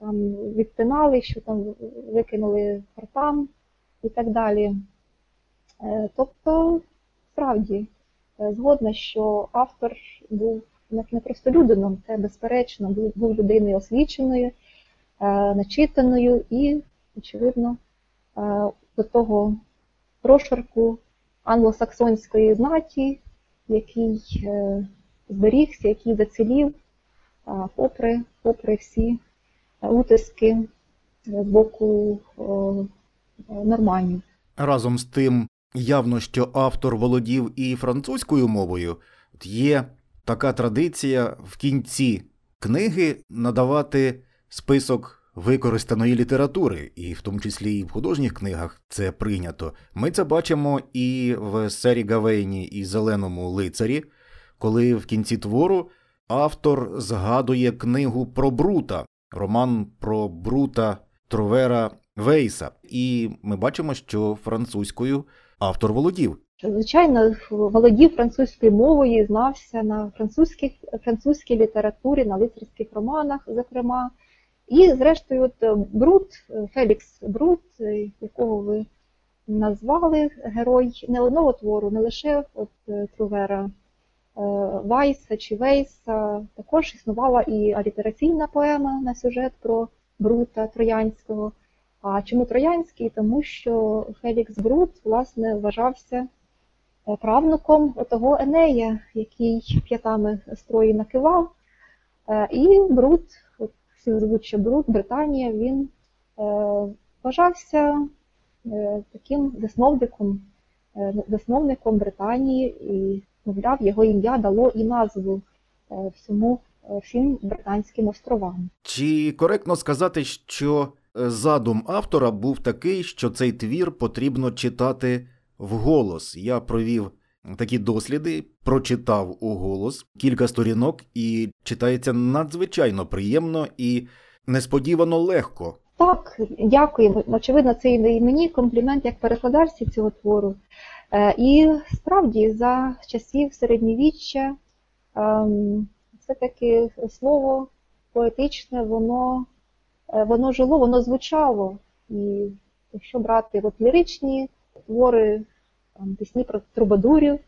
там відтинали, що там викинули хортам і так далі. Е, Тобто, справді, е, згодна, що автор був не просто людином, це безперечно, був, людиною освіченою, е, начитаною і, очевидно, до того прошарку англосаксонської знаті, який зберігся, який зацілів, попри, попри всі утиски з боку норманів. Разом з тим, явно, що автор володів і французькою мовою, є така традиція в кінці книги надавати список використаної літератури, і в тому числі і в художніх книгах це прийнято. Ми це бачимо і в сері Гавейні і Зеленому лицарі, коли в кінці твору автор згадує книгу про Брута, роман про Брута Тровера Вейса. І ми бачимо, що французькою автор володів. Звичайно, володів французькою мовою, знався на французьких, французькій літературі, на лицарських романах, зокрема. І, зрештою, от Брут, Фелікс Брут, якого ви назвали герой не одного твору, не лише от Трувера е, Вайса чи Вейса, також існувала і алітераційна поема на сюжет про Брута Троянського. А чому Троянський? Тому що Фелікс Брут, власне, вважався е, правнуком того Енея, який п'ятами строї накивав. Е, І Брут, всі звуть, що Брут, Британія, він е, вважався таким засновником, засновником Британії, і, мовляв, його ім'я дало і назву всьому всім британським островам. Чи коректно сказати, що задум автора був такий, що цей твір потрібно читати вголос? Я провів такі досліди, прочитав уголос кілька сторінок, і читається надзвичайно приємно і несподівано легко. Так, дякую. Очевидно, це і мені комплімент як перекладачці цього твору. Е, І справді за часів середньовіччя ем, все-таки слово поетичне, воно, воно жило, воно звучало. І якщо брати от ліричні твори, там, пісні про трубадурів,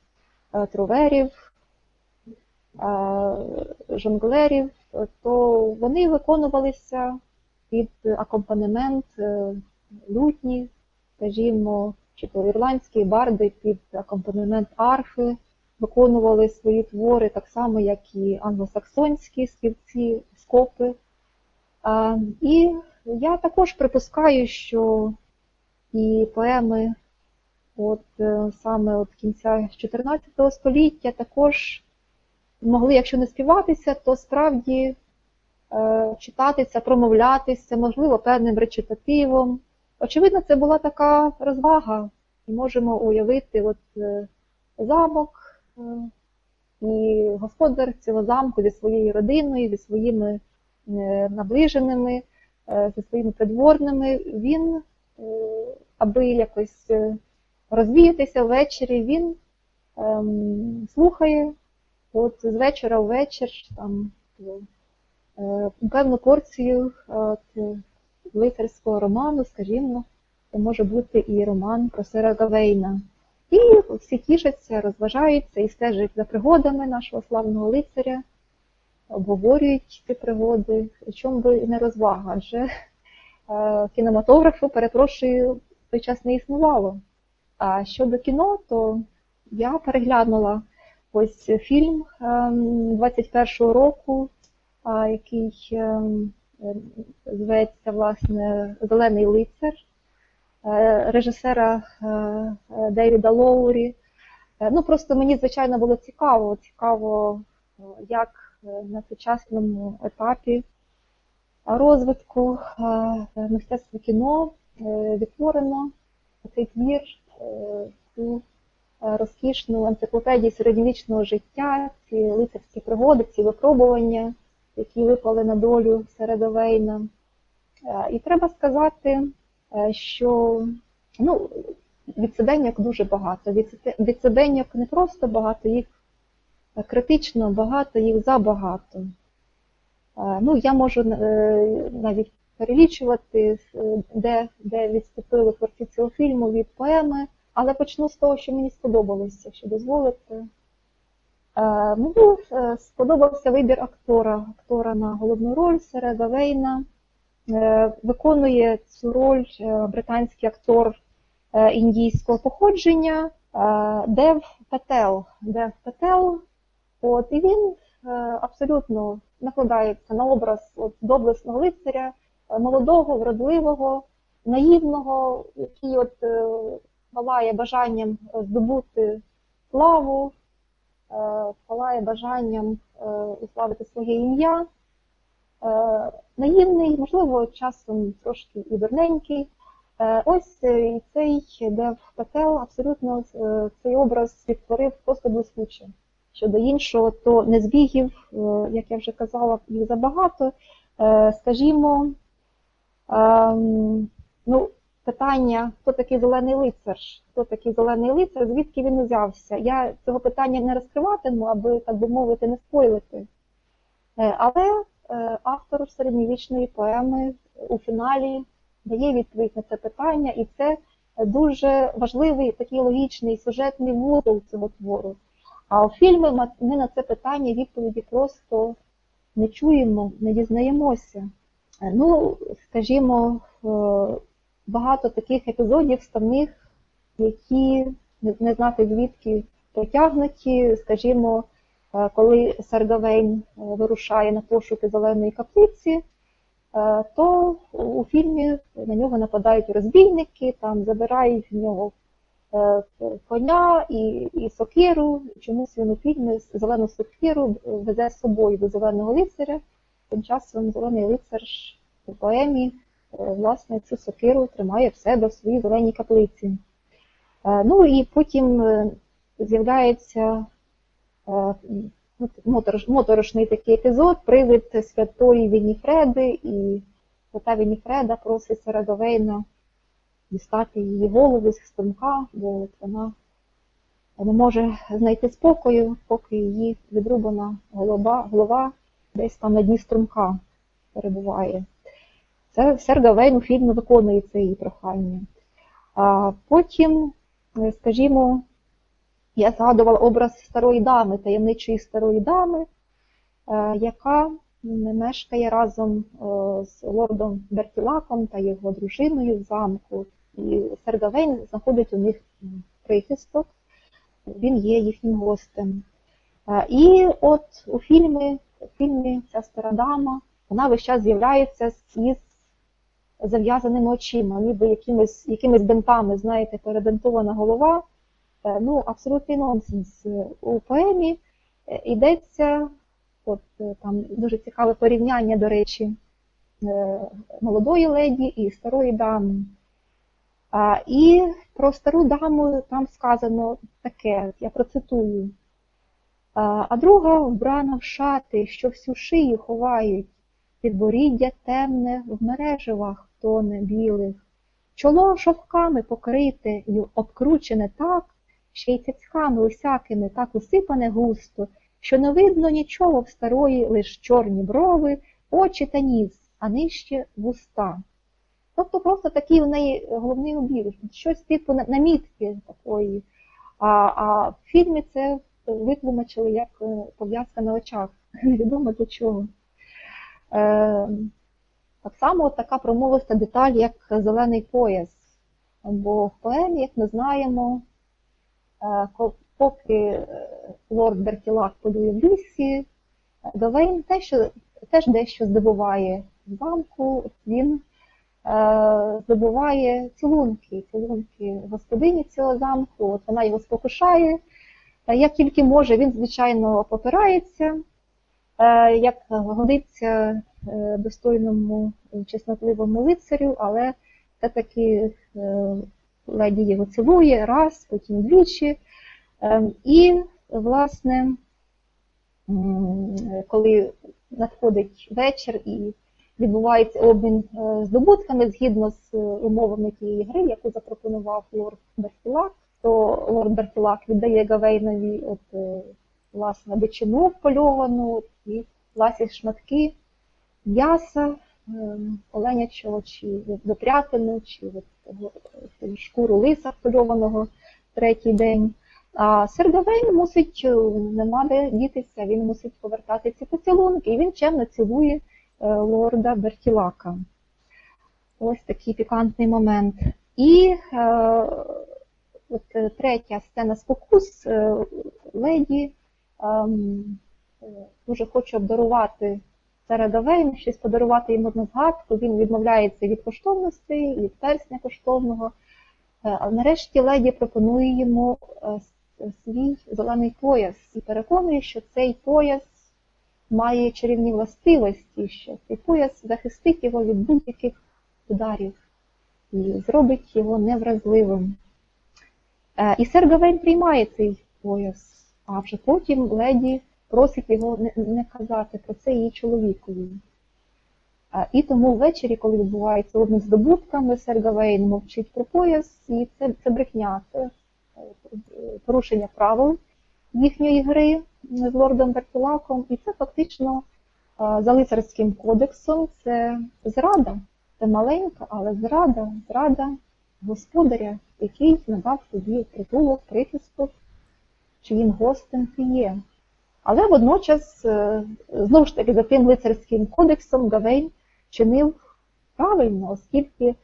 е, троверів, е, жонглерів, то вони виконувалися під акомпанемент е, лютні, скажімо, чи то ірландські барди під акомпанемент арфи виконували свої твори, так само, як і англосаксонські співці, скопи. І я також припускаю, що і поеми от е, саме от кінця 14 століття також могли, якщо не співатися, то справді е, читатися, промовлятися, можливо, певним речитативом. Очевидно, це була така розвага. І можемо уявити от, е, замок і господар цього замку зі своєю родиною, зі своїми наближеними, е, зі своїми придворними. Він, е, аби якось е, розвіятися ввечері, він ем, слухає от з вечора в вечір там, е, певну порцію от, е, лицарського роману, скажімо, це може бути і роман про Сера Гавейна. І всі тішаться, розважаються і стежать за пригодами нашого славного лицаря, обговорюють ці пригоди. Чому би і не розвага? Адже е, кінематографу, перепрошую, той час не існувало. А щодо кіно, то я переглянула ось фільм ем, 21-го року, який ем, ем, зветься власне Зелений лицар е, режисера е, е, Лоурі. Ну просто мені звичайно було цікаво, цікаво, як на сучасному етапі розвитку е, мистецтва кіно е, відтворено цей твір, е, цю е, розкішну енциклопедію середньовічного життя, ці лицарські пригоди, ці випробування, які випали на долю Середовейна. Е, І треба сказати, е, що ну, відсиденьок дуже багато. Відсиде- Відсиденьок не просто багато, їх е, критично багато, їх забагато. Е, Ну, я можу е, навіть перелічувати, е, де, де відступили творці цього фільму від поеми, але почну з того, що мені сподобалося, якщо дозволите. Е, Мені е, сподобався вибір актора, актора на головну роль Середа Вейна. Е, Виконує цю роль е, британський актор е, індійського походження е, Дев Петел. Дев Петел. От, і він е, абсолютно накладається на образ от, доблесного лицаря, е, молодого, вродливого, наївного, який от е, палає бажанням здобути славу, палає бажанням уславити своє ім'я. Наївний, можливо, часом трошки і дурненький. Е, Ось цей Дев Петел абсолютно цей образ відтворив просто блискуче. Щодо іншого, то незбігів, е, як я вже казала, їх забагато. Е, Скажімо, ем, ну, питання, хто такий зелений лицар? Хто такий зелений лицар, звідки він узявся? Я цього питання не розкриватиму, аби, так би мовити, не спойлити. Е, Але автор середньовічної поеми у фіналі дає відповідь на це питання, і це дуже важливий такий логічний сюжетний вузол цього твору. А у фільмі ми на це питання відповіді просто не чуємо, не дізнаємося. Е, Ну, скажімо, е, багато таких епізодів ставних, які не, знати звідки протягнуті, скажімо, е, коли Сергавейн е, вирушає на пошуки зеленої каплиці, то у фільмі на нього нападають розбійники, там забирають в нього коня і, і сокиру. Чомусь він у фільмі зелену сокиру везе з собою до зеленого лицаря. Тим часом зелений лицар у поемі е, власне цю сокиру тримає в себе в своїй зеленій каплиці. Е, Ну і потім е, з'являється е, мотор- моторошний такий епізод, привид святої Вініфреди, і свята Вініфреда просить Середовейна дістати її голову з струмка, бо вона не може знайти спокою, поки її відрубана голова, голова десь там на дні струмка перебуває. Це Сергавейн у фільмі виконує це її прохання. А потім, е, скажімо, я згадувала образ старої дами, таємничої старої дами, е, яка мешкає разом е, з лордом Бертілаком та його дружиною в замку. І Сергавейн знаходить у них прихисток, він є їхнім гостем. І от у фільмі, фільмі ця стара дама, вона весь час з'являється із зав'язаними очима, ніби якимись, якимись бинтами, знаєте, перебинтована голова. Е, Ну, абсолютний нонсенс. Е, У поемі е, йдеться, от там дуже цікаве порівняння, до речі, молодої леді і старої дами. І про стару даму там сказано таке, я процитую. А а друга вбрана в шати, що всю шию ховають, підборіддя темне в мереживах тоне білих, чоло шовками покрите й обкручене так, ще й цяцьками усякими так усипане густо, що не видно нічого в старої, лиш чорні брови, очі та ніс, а нижче вуста. Тобто просто такий у неї головний убір, щось типу на- намітки такої. А, а в фільмі це витлумачили як е, пов'язка на очах. Невідомо для чого. Е, так само така промовиста деталь, як зелений пояс. Бо в поемі, як ми знаємо, е, поки е, лорд Бертілак полює в лісі, Гавейн те, що, теж дещо здобуває в замку, він е, здобуває цілунки, цілунки господині цього замку, от вона його спокушає. Е, Як тільки може, він, звичайно, попирається, е, як годиться достойному чеснотливому лицарю, але все-таки леді його цілує раз, потім двічі. І, власне, коли надходить вечір і відбувається обмін е, здобутками згідно з е, умовами тієї гри, яку запропонував лорд Бертілак, то лорд Бертілак віддає Гавейнові от, е, власне дичину впольовану і власні шматки м'яса, оленячого чи запрятину, чи от, шкуру лиса впольованого третій день. А сир Гавейн мусить, нема де дітися, він мусить повертати ці поцілунки, і він чемно цілує лорда Бертілака. Ось такий пікантний момент. І е, от, е, третя сцена спокус е, леді ем, е, дуже хоче обдарувати сера щось подарувати йому на згадку. Він відмовляється від коштовностей, від персня коштовного. Е, А нарешті леді пропонує йому е, свій зелений пояс і переконує, що цей пояс має чарівні властивості, що цей пояс захистить його від будь-яких ударів і зробить його невразливим. Е, І сер Гавейн приймає цей пояс, а вже потім леді просить його не, казати про це її чоловікові. Е, І тому ввечері, коли відбувається обмін здобутками, сер Гавейн мовчить про пояс, і це, це брехня, це е, порушення правил їхньої гри з лордом Бертулаком, і це фактично е, за лицарським кодексом це зрада. Це маленька, але зрада, зрада господаря, який надав тобі притулок, прихисток, чиїм гостем ти є. Але водночас, е, знову ж таки, за тим лицарським кодексом Гавейн чинив правильно, оскільки е,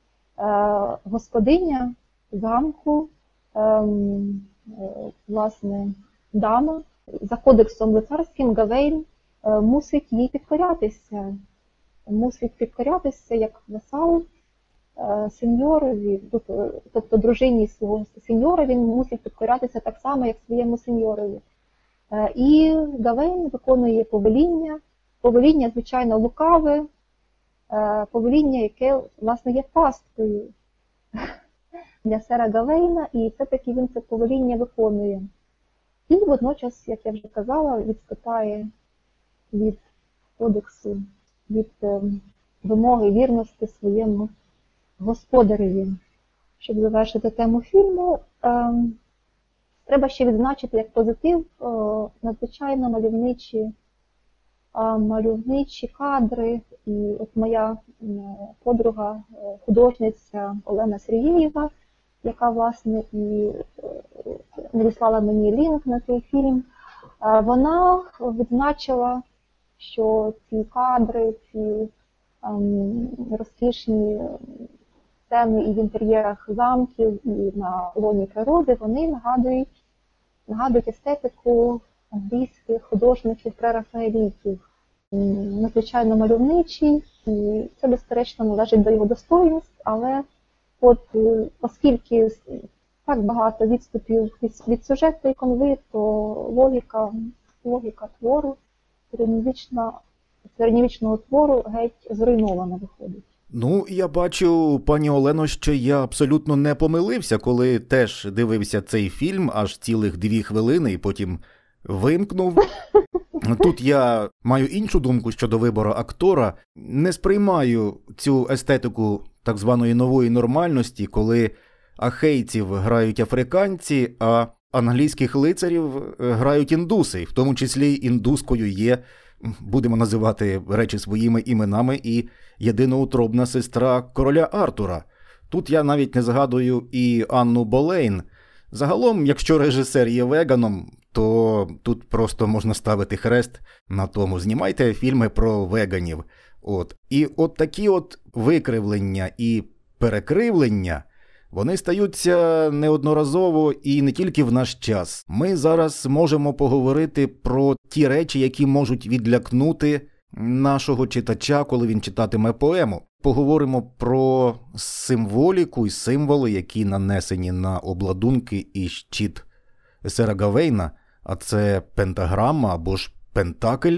господиня замку, ем, власне, дама, за кодексом лицарським Гавейн е, мусить їй підкорятися, мусить підкорятися як васал е, сеньорові, тобто, тобто дружині свого сеньора, він мусить підкорятися так само, як своєму сеньорові. Е, І Гавейн виконує повеління, повеління, звичайно, лукаве, е, повеління, яке, власне, є пасткою для сера Гавейна, і все-таки він це повеління виконує. І водночас, як я вже казала, відступає від кодексу, від ем, вимоги вірності своєму господареві. Щоб завершити тему фільму, ем, треба ще відзначити як позитив надзвичайно мальовничі, мальовничі кадри. І от моя подруга, е, художниця Олена Сергієва, яка власне і е, надіслала мені лінк на цей фільм, е, вона відзначила, що ці кадри, ці ем, розкішні сцени і в інтер'єрах замків, і на лоні природи, вони нагадують, нагадують естетику англійських художників прерафаелітів. Надзвичайно мальовничий, і це, безперечно, належить до його достоїнств, але от е, оскільки так багато відступів від, від сюжетної конви, то логіка, логіка твору середньовічного твору геть зруйнована виходить. Ну, я бачу, пані Олено, що я абсолютно не помилився, коли теж дивився цей фільм аж цілих дві хвилини і потім вимкнув. Тут я маю іншу думку щодо вибору актора. Не сприймаю цю естетику так званої нової нормальності, коли ахейців грають африканці, а англійських лицарів е, грають індуси, в тому числі індускою є, будемо називати речі своїми іменами, і єдиноутробна сестра короля Артура. Тут я навіть не згадую і Анну Болейн Загалом, якщо режисер є веганом, то тут просто можна ставити хрест на тому. Знімайте фільми про веганів. От. І от такі от викривлення і перекривлення. Вони стаються неодноразово і не тільки в наш час. Ми зараз можемо поговорити про ті речі, які можуть відлякнути нашого читача, коли він читатиме поему. Поговоримо про символіку і символи, які нанесені на обладунки і щит Сера Гавейна, а це пентаграма або ж пентакль.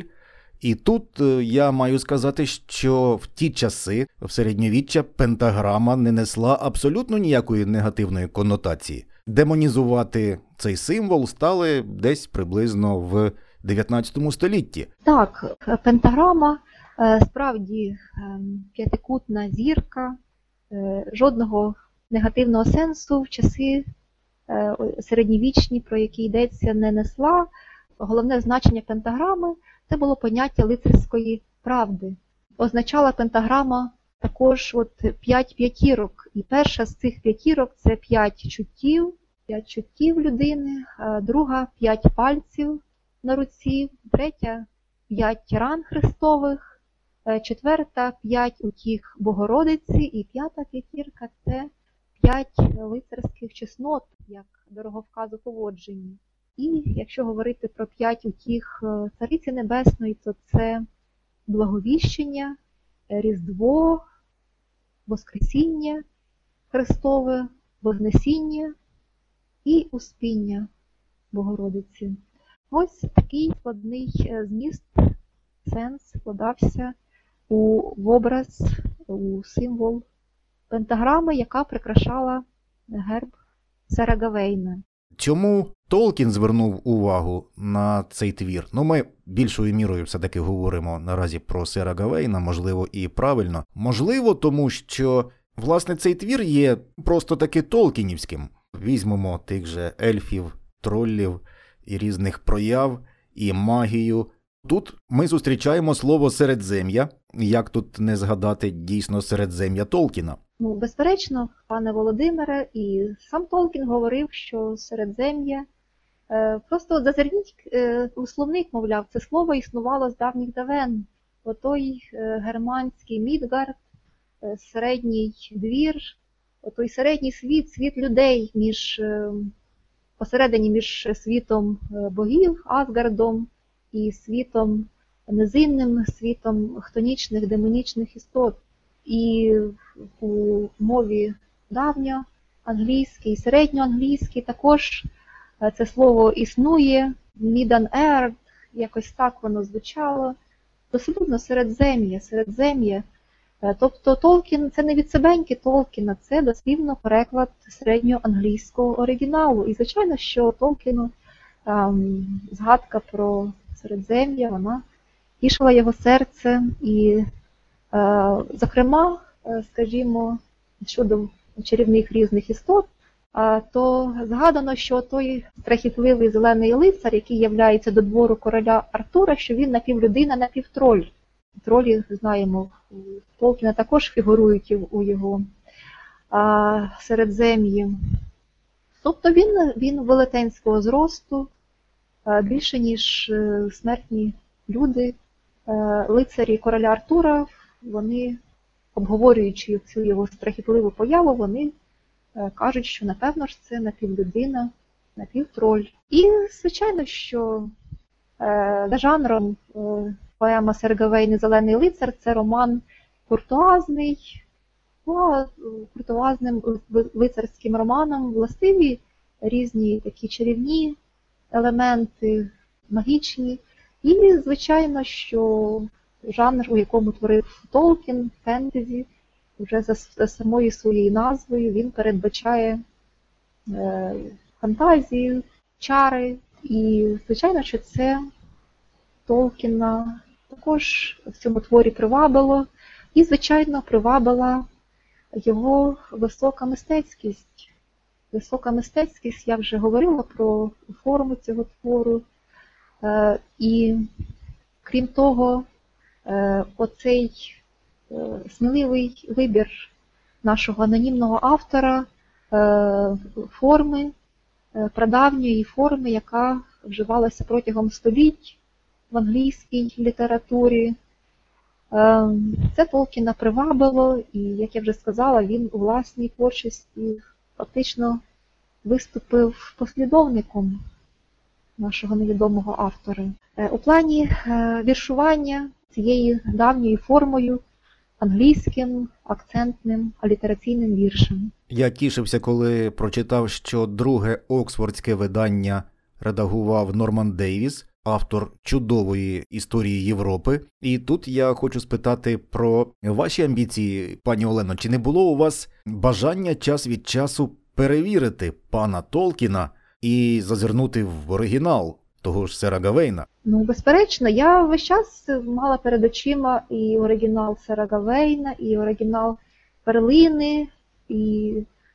І тут е, я маю сказати, що в ті часи, в середньовіччя, пентаграма не несла абсолютно ніякої негативної конотації. Демонізувати цей символ стали десь приблизно в 19 столітті. Так, пентаграма е, справді ем, п'ятикутна зірка, е, жодного негативного сенсу в часи середньовічні, про які йдеться, не несла. Головне значення пентаграми це було поняття лицарської правди. Означала пентаграма також от п'ять п'ятірок. І перша з цих п'ятірок це п'ять чуттів, п'ять чуттів людини, друга п'ять пальців на руці, третя п'ять ран Христових, е, четверта п'ять утіх Богородиці, і п'ята п'ятірка це п'ять лицарських чеснот, як дороговказу поводженні. І якщо говорити про п'ять утіх е, Цариці Небесної, то це благовіщення, Різдво, Воскресіння Христове, Вознесіння і Успіння Богородиці. Ось такий складний е, зміст, сенс вкладався у образ, у символ пентаграми, яка прикрашала герб Сера Чому Толкін звернув увагу на цей твір? Ну, ми більшою мірою все-таки говоримо наразі про Сера Гавейна, можливо, і правильно. Можливо, тому що власне цей твір є просто таки Толкінівським. Візьмемо тих же ельфів, троллів і різних прояв, і магію. Тут ми зустрічаємо слово середзем'я, як тут не згадати дійсно середзем'я Толкіна. Ну, безперечно, пане Володимире, і сам Толкін говорив, що середзем'я. Е, просто зазирніть е, у словник, мовляв, це слово існувало з давніх давен. Отой е, германський Мідгард, середній двір, отой середній світ, світ людей між посередині між світом богів, Асгардом і світом низинним, світом хтонічних, демонічних істот. І у мові давньо англійській, середньоанглійській також е, це слово існує, Мідан Ер, якось так воно звучало. Дослідно середзем'я, середзем'я. Е, Тобто Толкін це не від себеньки Толкіна, це дослівно переклад середньоанглійського оригіналу. І звичайно, що Толкіну ем, згадка про середзем'я, вона тішила його серце і Зокрема, е, скажімо, щодо чарівних різних істот, е, то згадано, що той страхітливий зелений лицар, який являється до двору короля Артура, що він напівлюдина, напівтроль. Тролі, знаємо, у Толкіна також фігурують у його середзем'ї. Тобто він, він велетенського зросту, більше, ніж е, смертні люди, е, лицарі короля Артура, вони, обговорюючи цю його страхітливу появу, вони е, кажуть, що напевно ж це напівлюдина, напівтроль. І, звичайно, що е, за жанром е, поема Сергавейний Зелений лицар це роман куртуазний, ну, а куртуазним лицарським романам властиві різні такі чарівні елементи, магічні. І, звичайно, що жанр, у якому творив Толкін, фентезі, вже за за самою своєю назвою він передбачає е, фантазію, чари. І, звичайно, що це Толкіна також в цьому творі привабило. І, звичайно, привабила його висока мистецькість. Висока мистецькість, я вже говорила про форму цього твору. Е, І крім того, оцей е, сміливий вибір нашого анонімного автора е, форми, е, прадавньої форми, яка вживалася протягом століть в англійській літературі. Е, Це Толкіна привабило, і, як я вже сказала, він у власній творчості фактично виступив послідовником нашого невідомого автора. Е, У плані е, віршування цією давньою формою англійським акцентним алітераційним віршем. Я тішився, коли прочитав, що друге оксфордське видання редагував Норман Дейвіс, автор чудової історії Європи. І тут я хочу спитати про ваші амбіції, пані Олено. Чи не було у вас бажання час від часу перевірити пана Толкіна і зазирнути в оригінал того ж Сера Гавейна? Ну, безперечно, я весь час мала перед очима і оригінал Сера Гавейна, і оригінал Перлини, і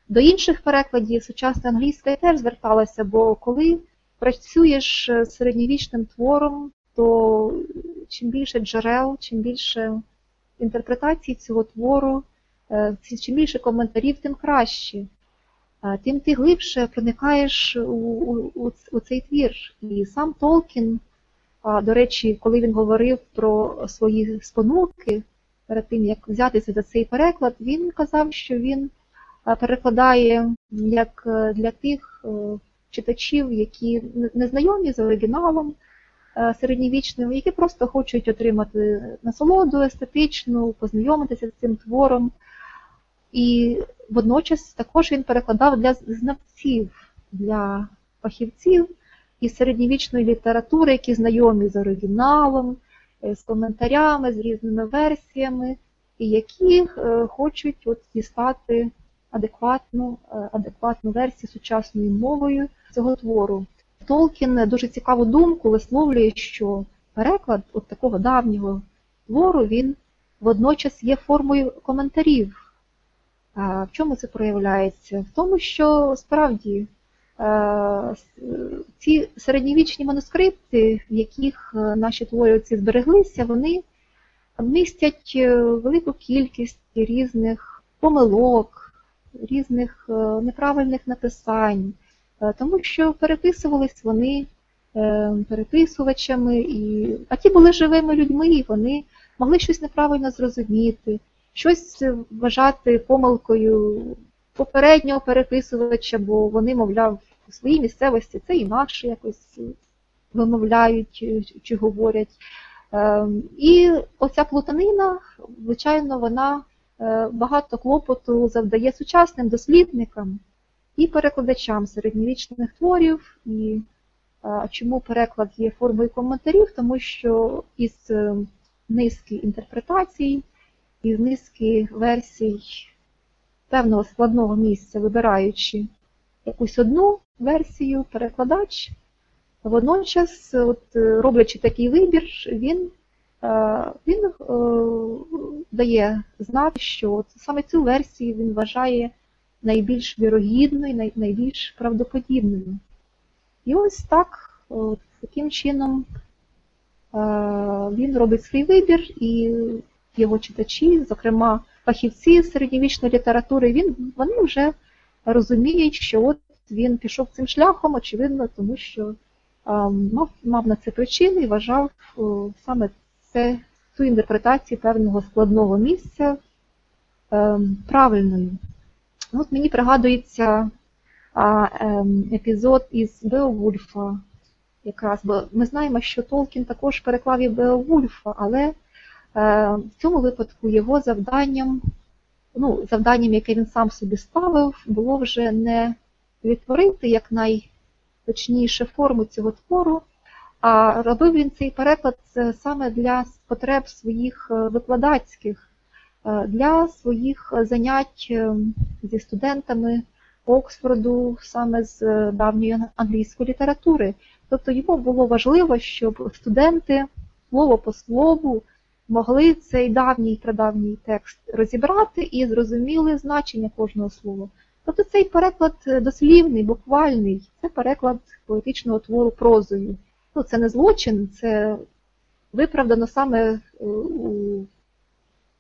до інших перекладів сучасної англійської теж зверталася, бо коли працюєш з середньовічним твором, то чим більше джерел, чим більше інтерпретацій цього твору, е, чим більше коментарів, тим краще. Тим ти глибше проникаєш у, у, у цей твір. І сам Толкін, До речі, коли він говорив про свої спонуки перед тим, як взятися за цей переклад, він казав, що він перекладає як е, для тих е, читачів, які не- не знайомі з оригіналом е, середньовічним, які просто хочуть отримати насолоду естетичну, познайомитися з цим твором. І водночас також він перекладав для знавців, для фахівців із середньовічної літератури, які знайомі з оригіналом, е, з коментарями, з різними версіями, і які е, хочуть от дістати адекватну, е, адекватну версію сучасною мовою цього твору. Толкін дуже цікаву думку висловлює, що переклад от такого давнього твору він водночас є формою коментарів. В чому це проявляється? В тому, що справді е, ці середньовічні манускрипти, в яких е, наші творці збереглися, вони містять е, велику кількість різних помилок, різних неправильних написань, тому що переписувались вони переписувачами, і... а ті були живими людьми, і вони могли щось неправильно зрозуміти, щось вважати помилкою попереднього переписувача, бо вони, мовляв, у своїй місцевості це інакше якось вимовляють е, чи говорять. Ем, І оця плутанина, звичайно, вона е, багато клопоту завдає сучасним дослідникам і перекладачам середньовічних творів. І е, чому переклад є формою коментарів? Тому що із низки інтерпретацій, із низки версій певного складного місця, вибираючи якусь одну версію, перекладач Водночас, от, е, роблячи такий вибір, він, е, він е, дає знати, що от саме цю версію він вважає найбільш вірогідною, найбільш правдоподібною. І ось так, от, таким чином, він робить свій вибір, і його читачі, зокрема фахівці середньовічної літератури, він, вони вже розуміють, що от він пішов цим шляхом, очевидно, тому що мав, мав на це причини і вважав саме це, цю інтерпретацію певного складного місця е, правильною. От мені пригадується ем, епізод із Беовульфа. Якраз, бо ми знаємо, що Толкін також переклав і Беовульфа, але в цьому випадку його завданням, ну, завданням, яке він сам собі ставив, було вже не відтворити як най точніше форму цього твору, а робив він цей переклад е, саме для потреб своїх е, викладацьких, е, для своїх занять е, зі студентами Оксфорду саме з е, давньої англійської літератури. Тобто йому було важливо, щоб студенти слово по слову могли цей давній прадавній текст розібрати і зрозуміли значення кожного слова. Тобто цей переклад дослівний, буквальний, це переклад поетичного твору прозою. Ну, це не злочин, це виправдано саме е, у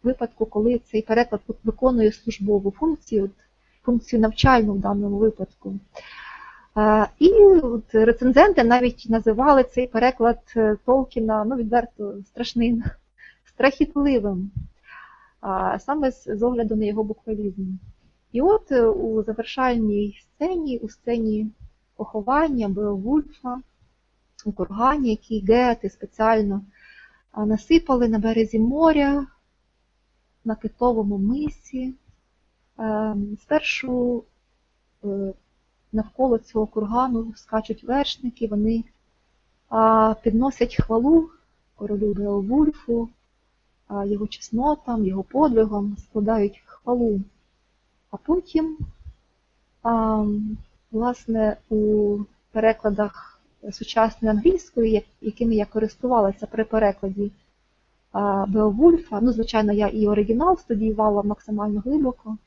випадку, коли цей переклад виконує службову функцію, функцію навчальну в даному випадку. Е, І от рецензенти навіть називали цей переклад е, Толкіна ну, відверто страшним, страхітливим, саме з огляду на його буквалізм. І от е, у завершальній сцені, у сцені поховання Беовульфа, у кургані, який гети спеціально насипали на березі моря, на китовому мисі. Е, Спершу е, навколо цього кургану скачуть вершники, вони підносять хвалу королю Беовульфу, його чеснотам, його подвигам, складають хвалу. А потім, а, власне, у перекладах сучасної англійської, якими я користувалася при перекладі Беовульфа, ну, звичайно, я і оригінал студіювала максимально глибоко.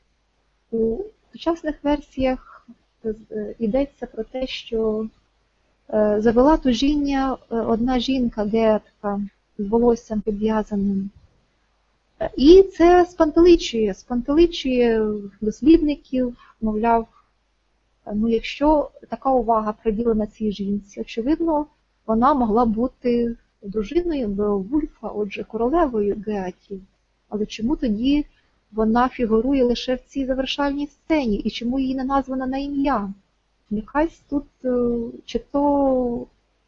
У сучасних версіях е, йдеться про те, що е, завела тужіння е, одна жінка, гетка, з волоссям підв'язаним. І це спантеличує, спантеличує дослідників, мовляв, ну якщо така увага приділена цій жінці, очевидно, вона могла бути дружиною Беовульфа, отже, королевою Геатів. Але чому тоді вона фігурує лише в цій завершальній сцені, і чому її не названа на ім'я? Якась тут е, чи то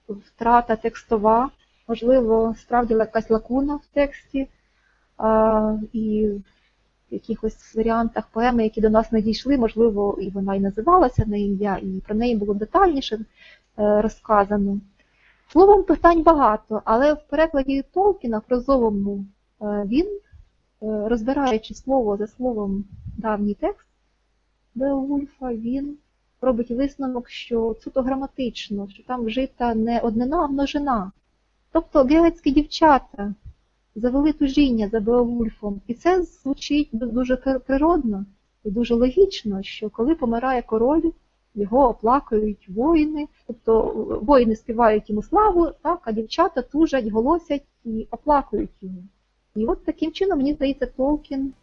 втрата текстова, можливо, справді якась лакуна в тексті, і в якихось варіантах поеми, які до нас надійшли, можливо, і вона і називалася на ім'я, і про неї було детальніше е, розказано. Словом, питань багато, але в перекладі Толкіна прозовому е, він, е, розбираючи слово за словом давній текст Беовульфа, він робить висновок, що суто граматично, що там вжита не однина, а множина. Тобто гелецькі дівчата завели тужіння за Беовульфом. І це звучить дуже природно і дуже логічно, що коли помирає король, його оплакують воїни, тобто е, воїни співають йому славу, так, а дівчата тужать, голосять і оплакують його. І от таким чином, мені здається, Толкін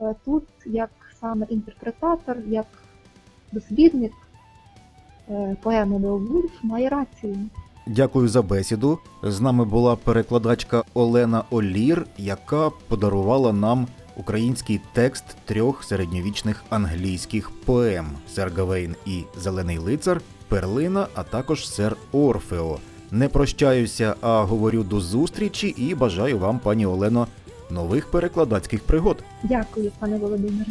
е, тут як саме інтерпретатор, як дослідник е, поеми Беовульф має рацію. Дякую за бесіду. З нами була перекладачка Олена Олір, яка подарувала нам український текст трьох середньовічних англійських поем: Сер Гавейн і Зелений лицар, Перлина, а також Сер Орфео. Не прощаюся, а говорю до зустрічі і бажаю вам, пані Олено, нових перекладацьких пригод. Дякую, пане Володимире.